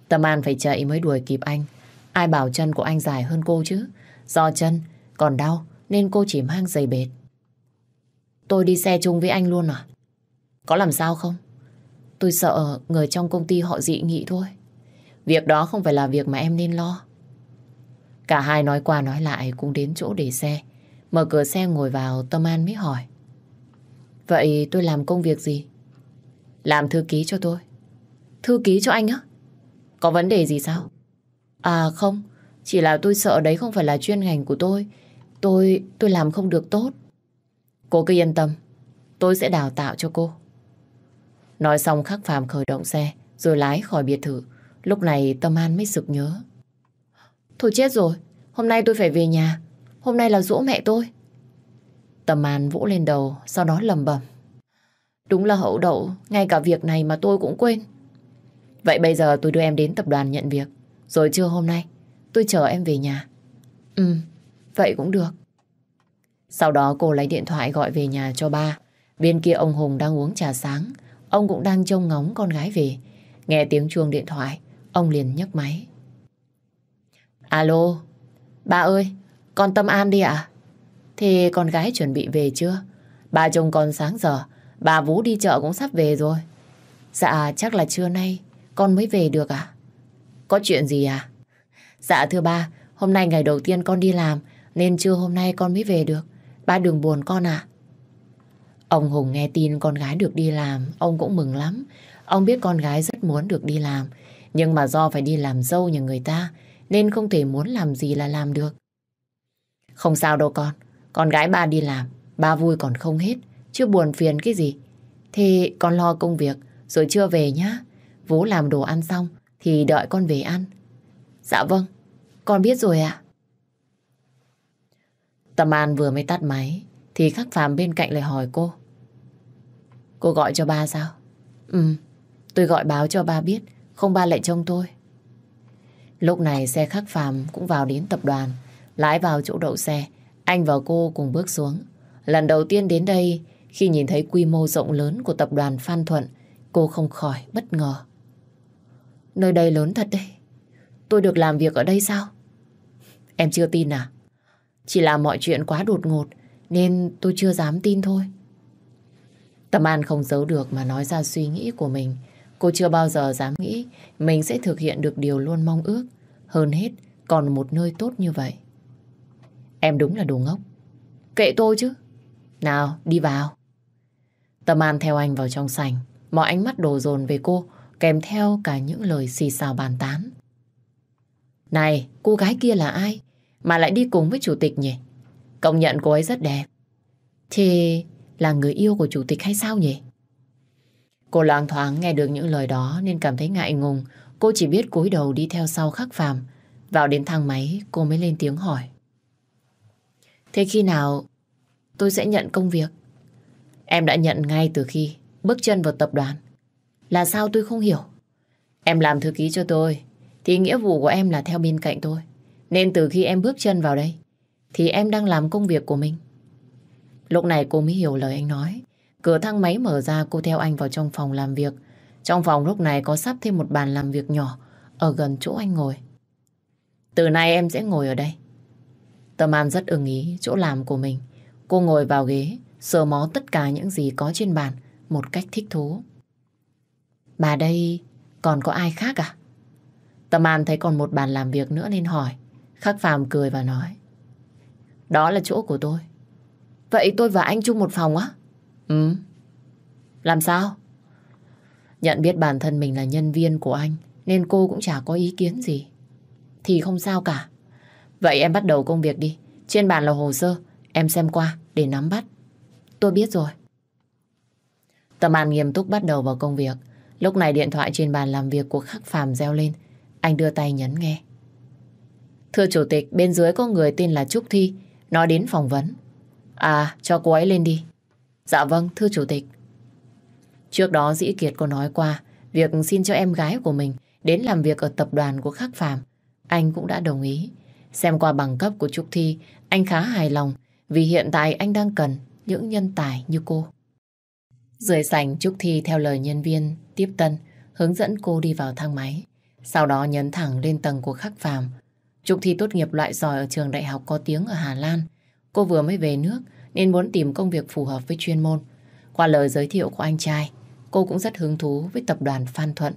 [SPEAKER 1] Tâm An phải chạy mới đuổi kịp anh. Ai bảo chân của anh dài hơn cô chứ? Do chân còn đau nên cô chỉ mang giày bệt. Tôi đi xe chung với anh luôn à? Có làm sao không? Tôi sợ người trong công ty họ dị nghị thôi. Việc đó không phải là việc mà em nên lo. Cả hai nói qua nói lại cũng đến chỗ để xe. Mở cửa xe ngồi vào Tâm An mới hỏi. Vậy tôi làm công việc gì? Làm thư ký cho tôi. Thư ký cho anh á? Có vấn đề gì sao? À không, chỉ là tôi sợ đấy không phải là chuyên ngành của tôi. Tôi, tôi làm không được tốt. Cô cứ yên tâm, tôi sẽ đào tạo cho cô. Nói xong khắc phàm khởi động xe, rồi lái khỏi biệt thự. Lúc này Tâm An mới sực nhớ. Thôi chết rồi, hôm nay tôi phải về nhà. Hôm nay là dỗ mẹ tôi. Tâm An vỗ lên đầu, sau đó lầm bầm. Đúng là hậu đậu, ngay cả việc này mà tôi cũng quên. Vậy bây giờ tôi đưa em đến tập đoàn nhận việc. Rồi trưa hôm nay, tôi chờ em về nhà. Ừ, vậy cũng được. Sau đó cô lấy điện thoại gọi về nhà cho ba. Bên kia ông Hùng đang uống trà sáng. Ông cũng đang trông ngóng con gái về. Nghe tiếng chuông điện thoại, ông liền nhấc máy. Alo, bà ơi, con Tâm An đi ạ? À? Thì con gái chuẩn bị về chưa? Bà chồng con sáng giờ, bà Vũ đi chợ cũng sắp về rồi. Dạ, chắc là trưa nay con mới về được à? Có chuyện gì à? Dạ thưa ba, hôm nay ngày đầu tiên con đi làm nên trưa hôm nay con mới về được. Ba đừng buồn con à. Ông Hùng nghe tin con gái được đi làm, ông cũng mừng lắm. Ông biết con gái rất muốn được đi làm, nhưng mà do phải đi làm dâu nhà người ta, nên không thể muốn làm gì là làm được. Không sao đâu con, con gái ba đi làm, ba vui còn không hết, chưa buồn phiền cái gì. Thì con lo công việc, rồi chưa về nhá. Vũ làm đồ ăn xong, thì đợi con về ăn. Dạ vâng, con biết rồi ạ. Tâm An vừa mới tắt máy, thì khắc phàm bên cạnh lại hỏi cô. Cô gọi cho ba sao? Ừ, tôi gọi báo cho ba biết, không ba lại trông tôi. Lúc này xe khắc phàm cũng vào đến tập đoàn, lái vào chỗ đậu xe, anh và cô cùng bước xuống. Lần đầu tiên đến đây, khi nhìn thấy quy mô rộng lớn của tập đoàn Phan Thuận, cô không khỏi bất ngờ. Nơi đây lớn thật đấy. Tôi được làm việc ở đây sao? Em chưa tin à? Chỉ là mọi chuyện quá đột ngột nên tôi chưa dám tin thôi. Tâm An không giấu được mà nói ra suy nghĩ của mình. Cô chưa bao giờ dám nghĩ mình sẽ thực hiện được điều luôn mong ước. Hơn hết, còn một nơi tốt như vậy. Em đúng là đồ ngốc. Kệ tôi chứ. Nào, đi vào. Tâm An theo anh vào trong sảnh. Mọi ánh mắt đổ dồn về cô, kèm theo cả những lời xì xào bàn tán. Này, cô gái kia là ai? Mà lại đi cùng với chủ tịch nhỉ? Công nhận cô ấy rất đẹp. Thì là người yêu của chủ tịch hay sao nhỉ? Cô loáng thoáng nghe được những lời đó nên cảm thấy ngại ngùng. Cô chỉ biết cúi đầu đi theo sau khắc phàm. Vào đến thang máy, cô mới lên tiếng hỏi. Thế khi nào tôi sẽ nhận công việc? Em đã nhận ngay từ khi bước chân vào tập đoàn. Là sao tôi không hiểu? Em làm thư ký cho tôi, thì nghĩa vụ của em là theo bên cạnh tôi. Nên từ khi em bước chân vào đây, thì em đang làm công việc của mình. Lúc này cô mới hiểu lời anh nói. Cửa thang máy mở ra cô theo anh vào trong phòng làm việc. Trong phòng lúc này có sắp thêm một bàn làm việc nhỏ ở gần chỗ anh ngồi. Từ nay em sẽ ngồi ở đây. Tâm An rất ưng ý chỗ làm của mình. Cô ngồi vào ghế, sờ mó tất cả những gì có trên bàn một cách thích thú. Bà đây còn có ai khác à? Tâm An thấy còn một bàn làm việc nữa nên hỏi. Khắc Phàm cười và nói. Đó là chỗ của tôi. Vậy tôi và anh chung một phòng á? Ừ. Làm sao? Nhận biết bản thân mình là nhân viên của anh nên cô cũng chả có ý kiến gì. Thì không sao cả. Vậy em bắt đầu công việc đi. Trên bàn là hồ sơ. Em xem qua để nắm bắt. Tôi biết rồi. Tâm An nghiêm túc bắt đầu vào công việc. Lúc này điện thoại trên bàn làm việc của Khắc Phàm reo lên. Anh đưa tay nhấn nghe. Thưa Chủ tịch, bên dưới có người tên là Trúc Thi, nói đến phỏng vấn. À, cho cô ấy lên đi. Dạ vâng, thưa Chủ tịch. Trước đó Dĩ Kiệt có nói qua việc xin cho em gái của mình đến làm việc ở tập đoàn của Khắc Phàm. Anh cũng đã đồng ý. Xem qua bằng cấp của Trúc Thi, anh khá hài lòng vì hiện tại anh đang cần những nhân tài như cô. Dưới sảnh Trúc Thi theo lời nhân viên tiếp tân hướng dẫn cô đi vào thang máy. Sau đó nhấn thẳng lên tầng của Khắc Phàm. Trúc Thi tốt nghiệp loại giỏi ở trường đại học có tiếng ở Hà Lan. Cô vừa mới về nước nên muốn tìm công việc phù hợp với chuyên môn. Qua lời giới thiệu của anh trai, cô cũng rất hứng thú với tập đoàn Phan Thuận.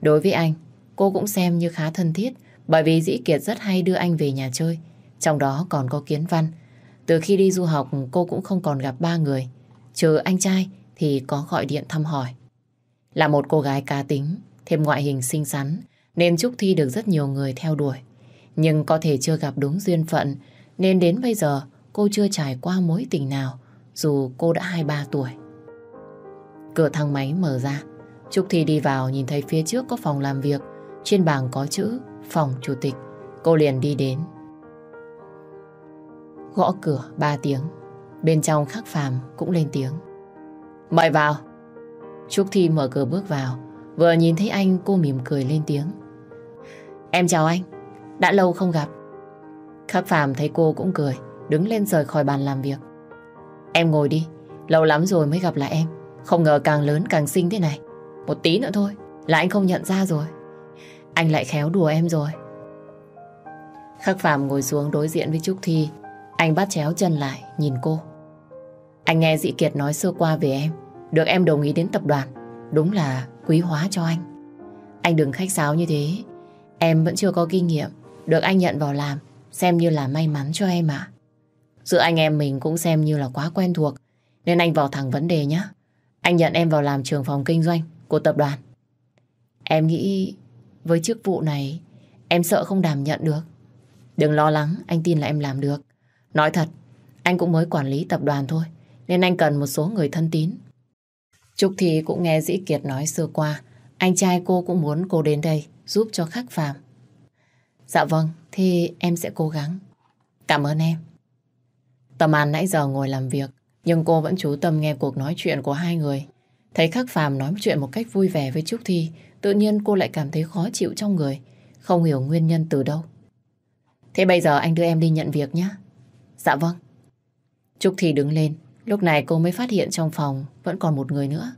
[SPEAKER 1] Đối với anh, cô cũng xem như khá thân thiết bởi vì Dĩ Kiệt rất hay đưa anh về nhà chơi. Trong đó còn có Kiến Văn. Từ khi đi du học cô cũng không còn gặp ba người. Trừ anh trai thì có gọi điện thăm hỏi. Là một cô gái cá tính, thêm ngoại hình xinh xắn, nên Trúc Thi được rất nhiều người theo đuổi. Nhưng có thể chưa gặp đúng duyên phận, nên đến bây giờ cô chưa trải qua mối tình nào, dù cô đã 23 tuổi. Cửa thang máy mở ra, Trúc Thi đi vào nhìn thấy phía trước có phòng làm việc, trên bảng có chữ phòng chủ tịch. Cô liền đi đến. Gõ cửa ba tiếng, bên trong khắc phàm cũng lên tiếng. Mời vào. Trúc Thi mở cửa bước vào. Vừa nhìn thấy anh cô mỉm cười lên tiếng. Em chào anh. Đã lâu không gặp. Khắc Phạm thấy cô cũng cười. Đứng lên rời khỏi bàn làm việc. Em ngồi đi. Lâu lắm rồi mới gặp lại em. Không ngờ càng lớn càng xinh thế này. Một tí nữa thôi, là anh không nhận ra rồi. Anh lại khéo đùa em rồi. Khắc Phạm ngồi xuống đối diện với Trúc Thi. Anh bắt chéo chân lại, nhìn cô. Anh nghe Dị Kiệt nói sơ qua về em. Được em đồng ý đến tập đoàn. Đúng là quý hóa cho anh. Anh đừng khách sáo như thế. Em vẫn chưa có kinh nghiệm. Được anh nhận vào làm. Xem như là may mắn cho em ạ. Giữa anh em mình cũng xem như là quá quen thuộc. Nên anh vào thẳng vấn đề nhé. Anh nhận em vào làm trường phòng kinh doanh của tập đoàn. Em nghĩ với chức vụ này em sợ không đảm nhận được. Đừng lo lắng, anh tin là em làm được. Nói thật, anh cũng mới quản lý tập đoàn thôi nên anh cần một số người thân tín. Trúc Thị cũng nghe Dĩ Kiệt nói sơ qua, anh trai cô cũng muốn cô đến đây giúp cho khắc phàm. Dạ vâng, thì em sẽ cố gắng. Cảm ơn em. Tâm An nãy giờ ngồi làm việc, nhưng cô vẫn chú tâm nghe cuộc nói chuyện của hai người. Thấy khắc phàm nói chuyện một cách vui vẻ với Trúc Thi, tự nhiên cô lại cảm thấy khó chịu trong người, không hiểu nguyên nhân từ đâu. Thế bây giờ anh đưa em đi nhận việc nhé. Dạ vâng. Trúc Thi đứng lên, Lúc này cô mới phát hiện trong phòng vẫn còn một người nữa.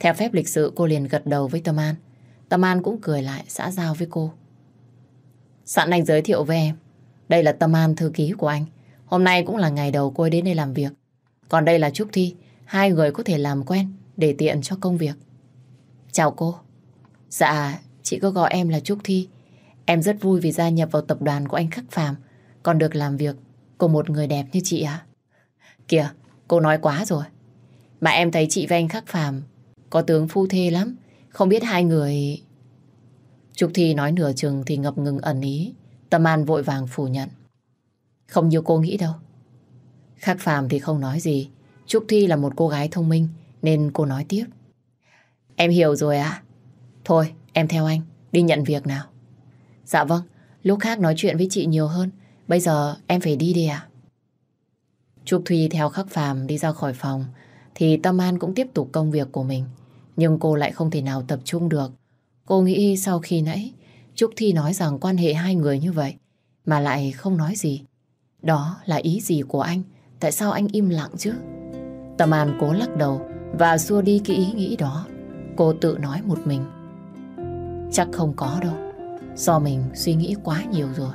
[SPEAKER 1] Theo phép lịch sự cô liền gật đầu với Tâm An. Tâm An cũng cười lại xã giao với cô. Sẵn anh giới thiệu với em. Đây là Tâm An thư ký của anh. Hôm nay cũng là ngày đầu cô ấy đến đây làm việc. Còn đây là Trúc Thi. Hai người có thể làm quen để tiện cho công việc. Chào cô. Dạ, chị có gọi em là Trúc Thi. Em rất vui vì gia nhập vào tập đoàn của anh Khắc Phạm, còn được làm việc cùng một người đẹp như chị ạ. Kìa, Cô nói quá rồi. Mà em thấy chị và anh khắc Phạm có tướng phu thê lắm. Không biết hai người... Trúc Thi nói nửa chừng thì ngập ngừng ẩn ý. Tâm An vội vàng phủ nhận. Không như cô nghĩ đâu. Khắc phàm thì không nói gì. Trúc Thi là một cô gái thông minh nên cô nói tiếp. Em hiểu rồi ạ. Thôi, em theo anh, đi nhận việc nào. Dạ vâng, lúc khác nói chuyện với chị nhiều hơn. Bây giờ em phải đi đi ạ. Trúc Thi theo khắc phàm đi ra khỏi phòng, thì Tâm An cũng tiếp tục công việc của mình. Nhưng cô lại không thể nào tập trung được. Cô nghĩ sau khi nãy, Trúc Thi nói rằng quan hệ hai người như vậy, mà lại không nói gì. Đó là ý gì của anh? Tại sao anh im lặng chứ? Tâm An cố lắc đầu và xua đi cái ý nghĩ đó. Cô tự nói một mình. Chắc không có đâu. Do mình suy nghĩ quá nhiều rồi.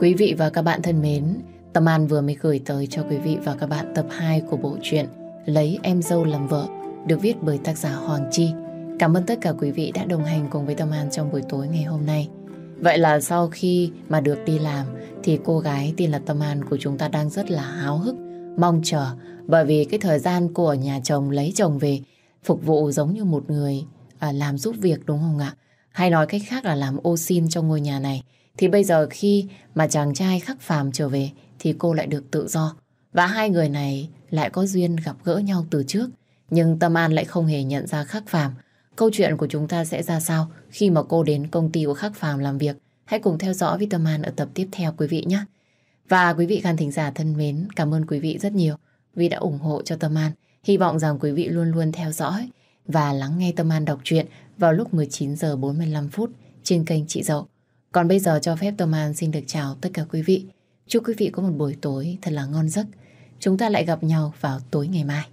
[SPEAKER 1] Quý vị và các bạn thân mến, Tâm An vừa mới gửi tới cho quý vị và các bạn tập 2 của bộ truyện Lấy em dâu làm vợ được viết bởi tác giả Hoàng Chi. Cảm ơn tất cả quý vị đã đồng hành cùng với Tâm An trong buổi tối ngày hôm nay. Vậy là sau khi mà được đi làm thì cô gái tên là Tâm An của chúng ta đang rất là háo hức, mong chờ bởi vì cái thời gian cô ở nhà chồng lấy chồng về phục vụ giống như một người à, làm giúp việc đúng không ạ? Hay nói cách khác là làm ô xin trong ngôi nhà này. Thì bây giờ khi mà chàng trai khắc phàm trở về thì cô lại được tự do. Và hai người này lại có duyên gặp gỡ nhau từ trước. Nhưng Tâm An lại không hề nhận ra khắc phàm. Câu chuyện của chúng ta sẽ ra sao khi mà cô đến công ty của khắc phàm làm việc. Hãy cùng theo dõi với Tâm An ở tập tiếp theo quý vị nhé. Và quý vị khán thính giả thân mến, cảm ơn quý vị rất nhiều vì đã ủng hộ cho Tâm An. Hy vọng rằng quý vị luôn luôn theo dõi và lắng nghe Tâm An đọc truyện vào lúc 19 giờ 45 phút trên kênh Chị Dậu. Còn bây giờ cho phép Tâm An xin được chào tất cả quý vị. Chúc quý vị có một buổi tối thật là ngon giấc. Chúng ta lại gặp nhau vào tối ngày mai.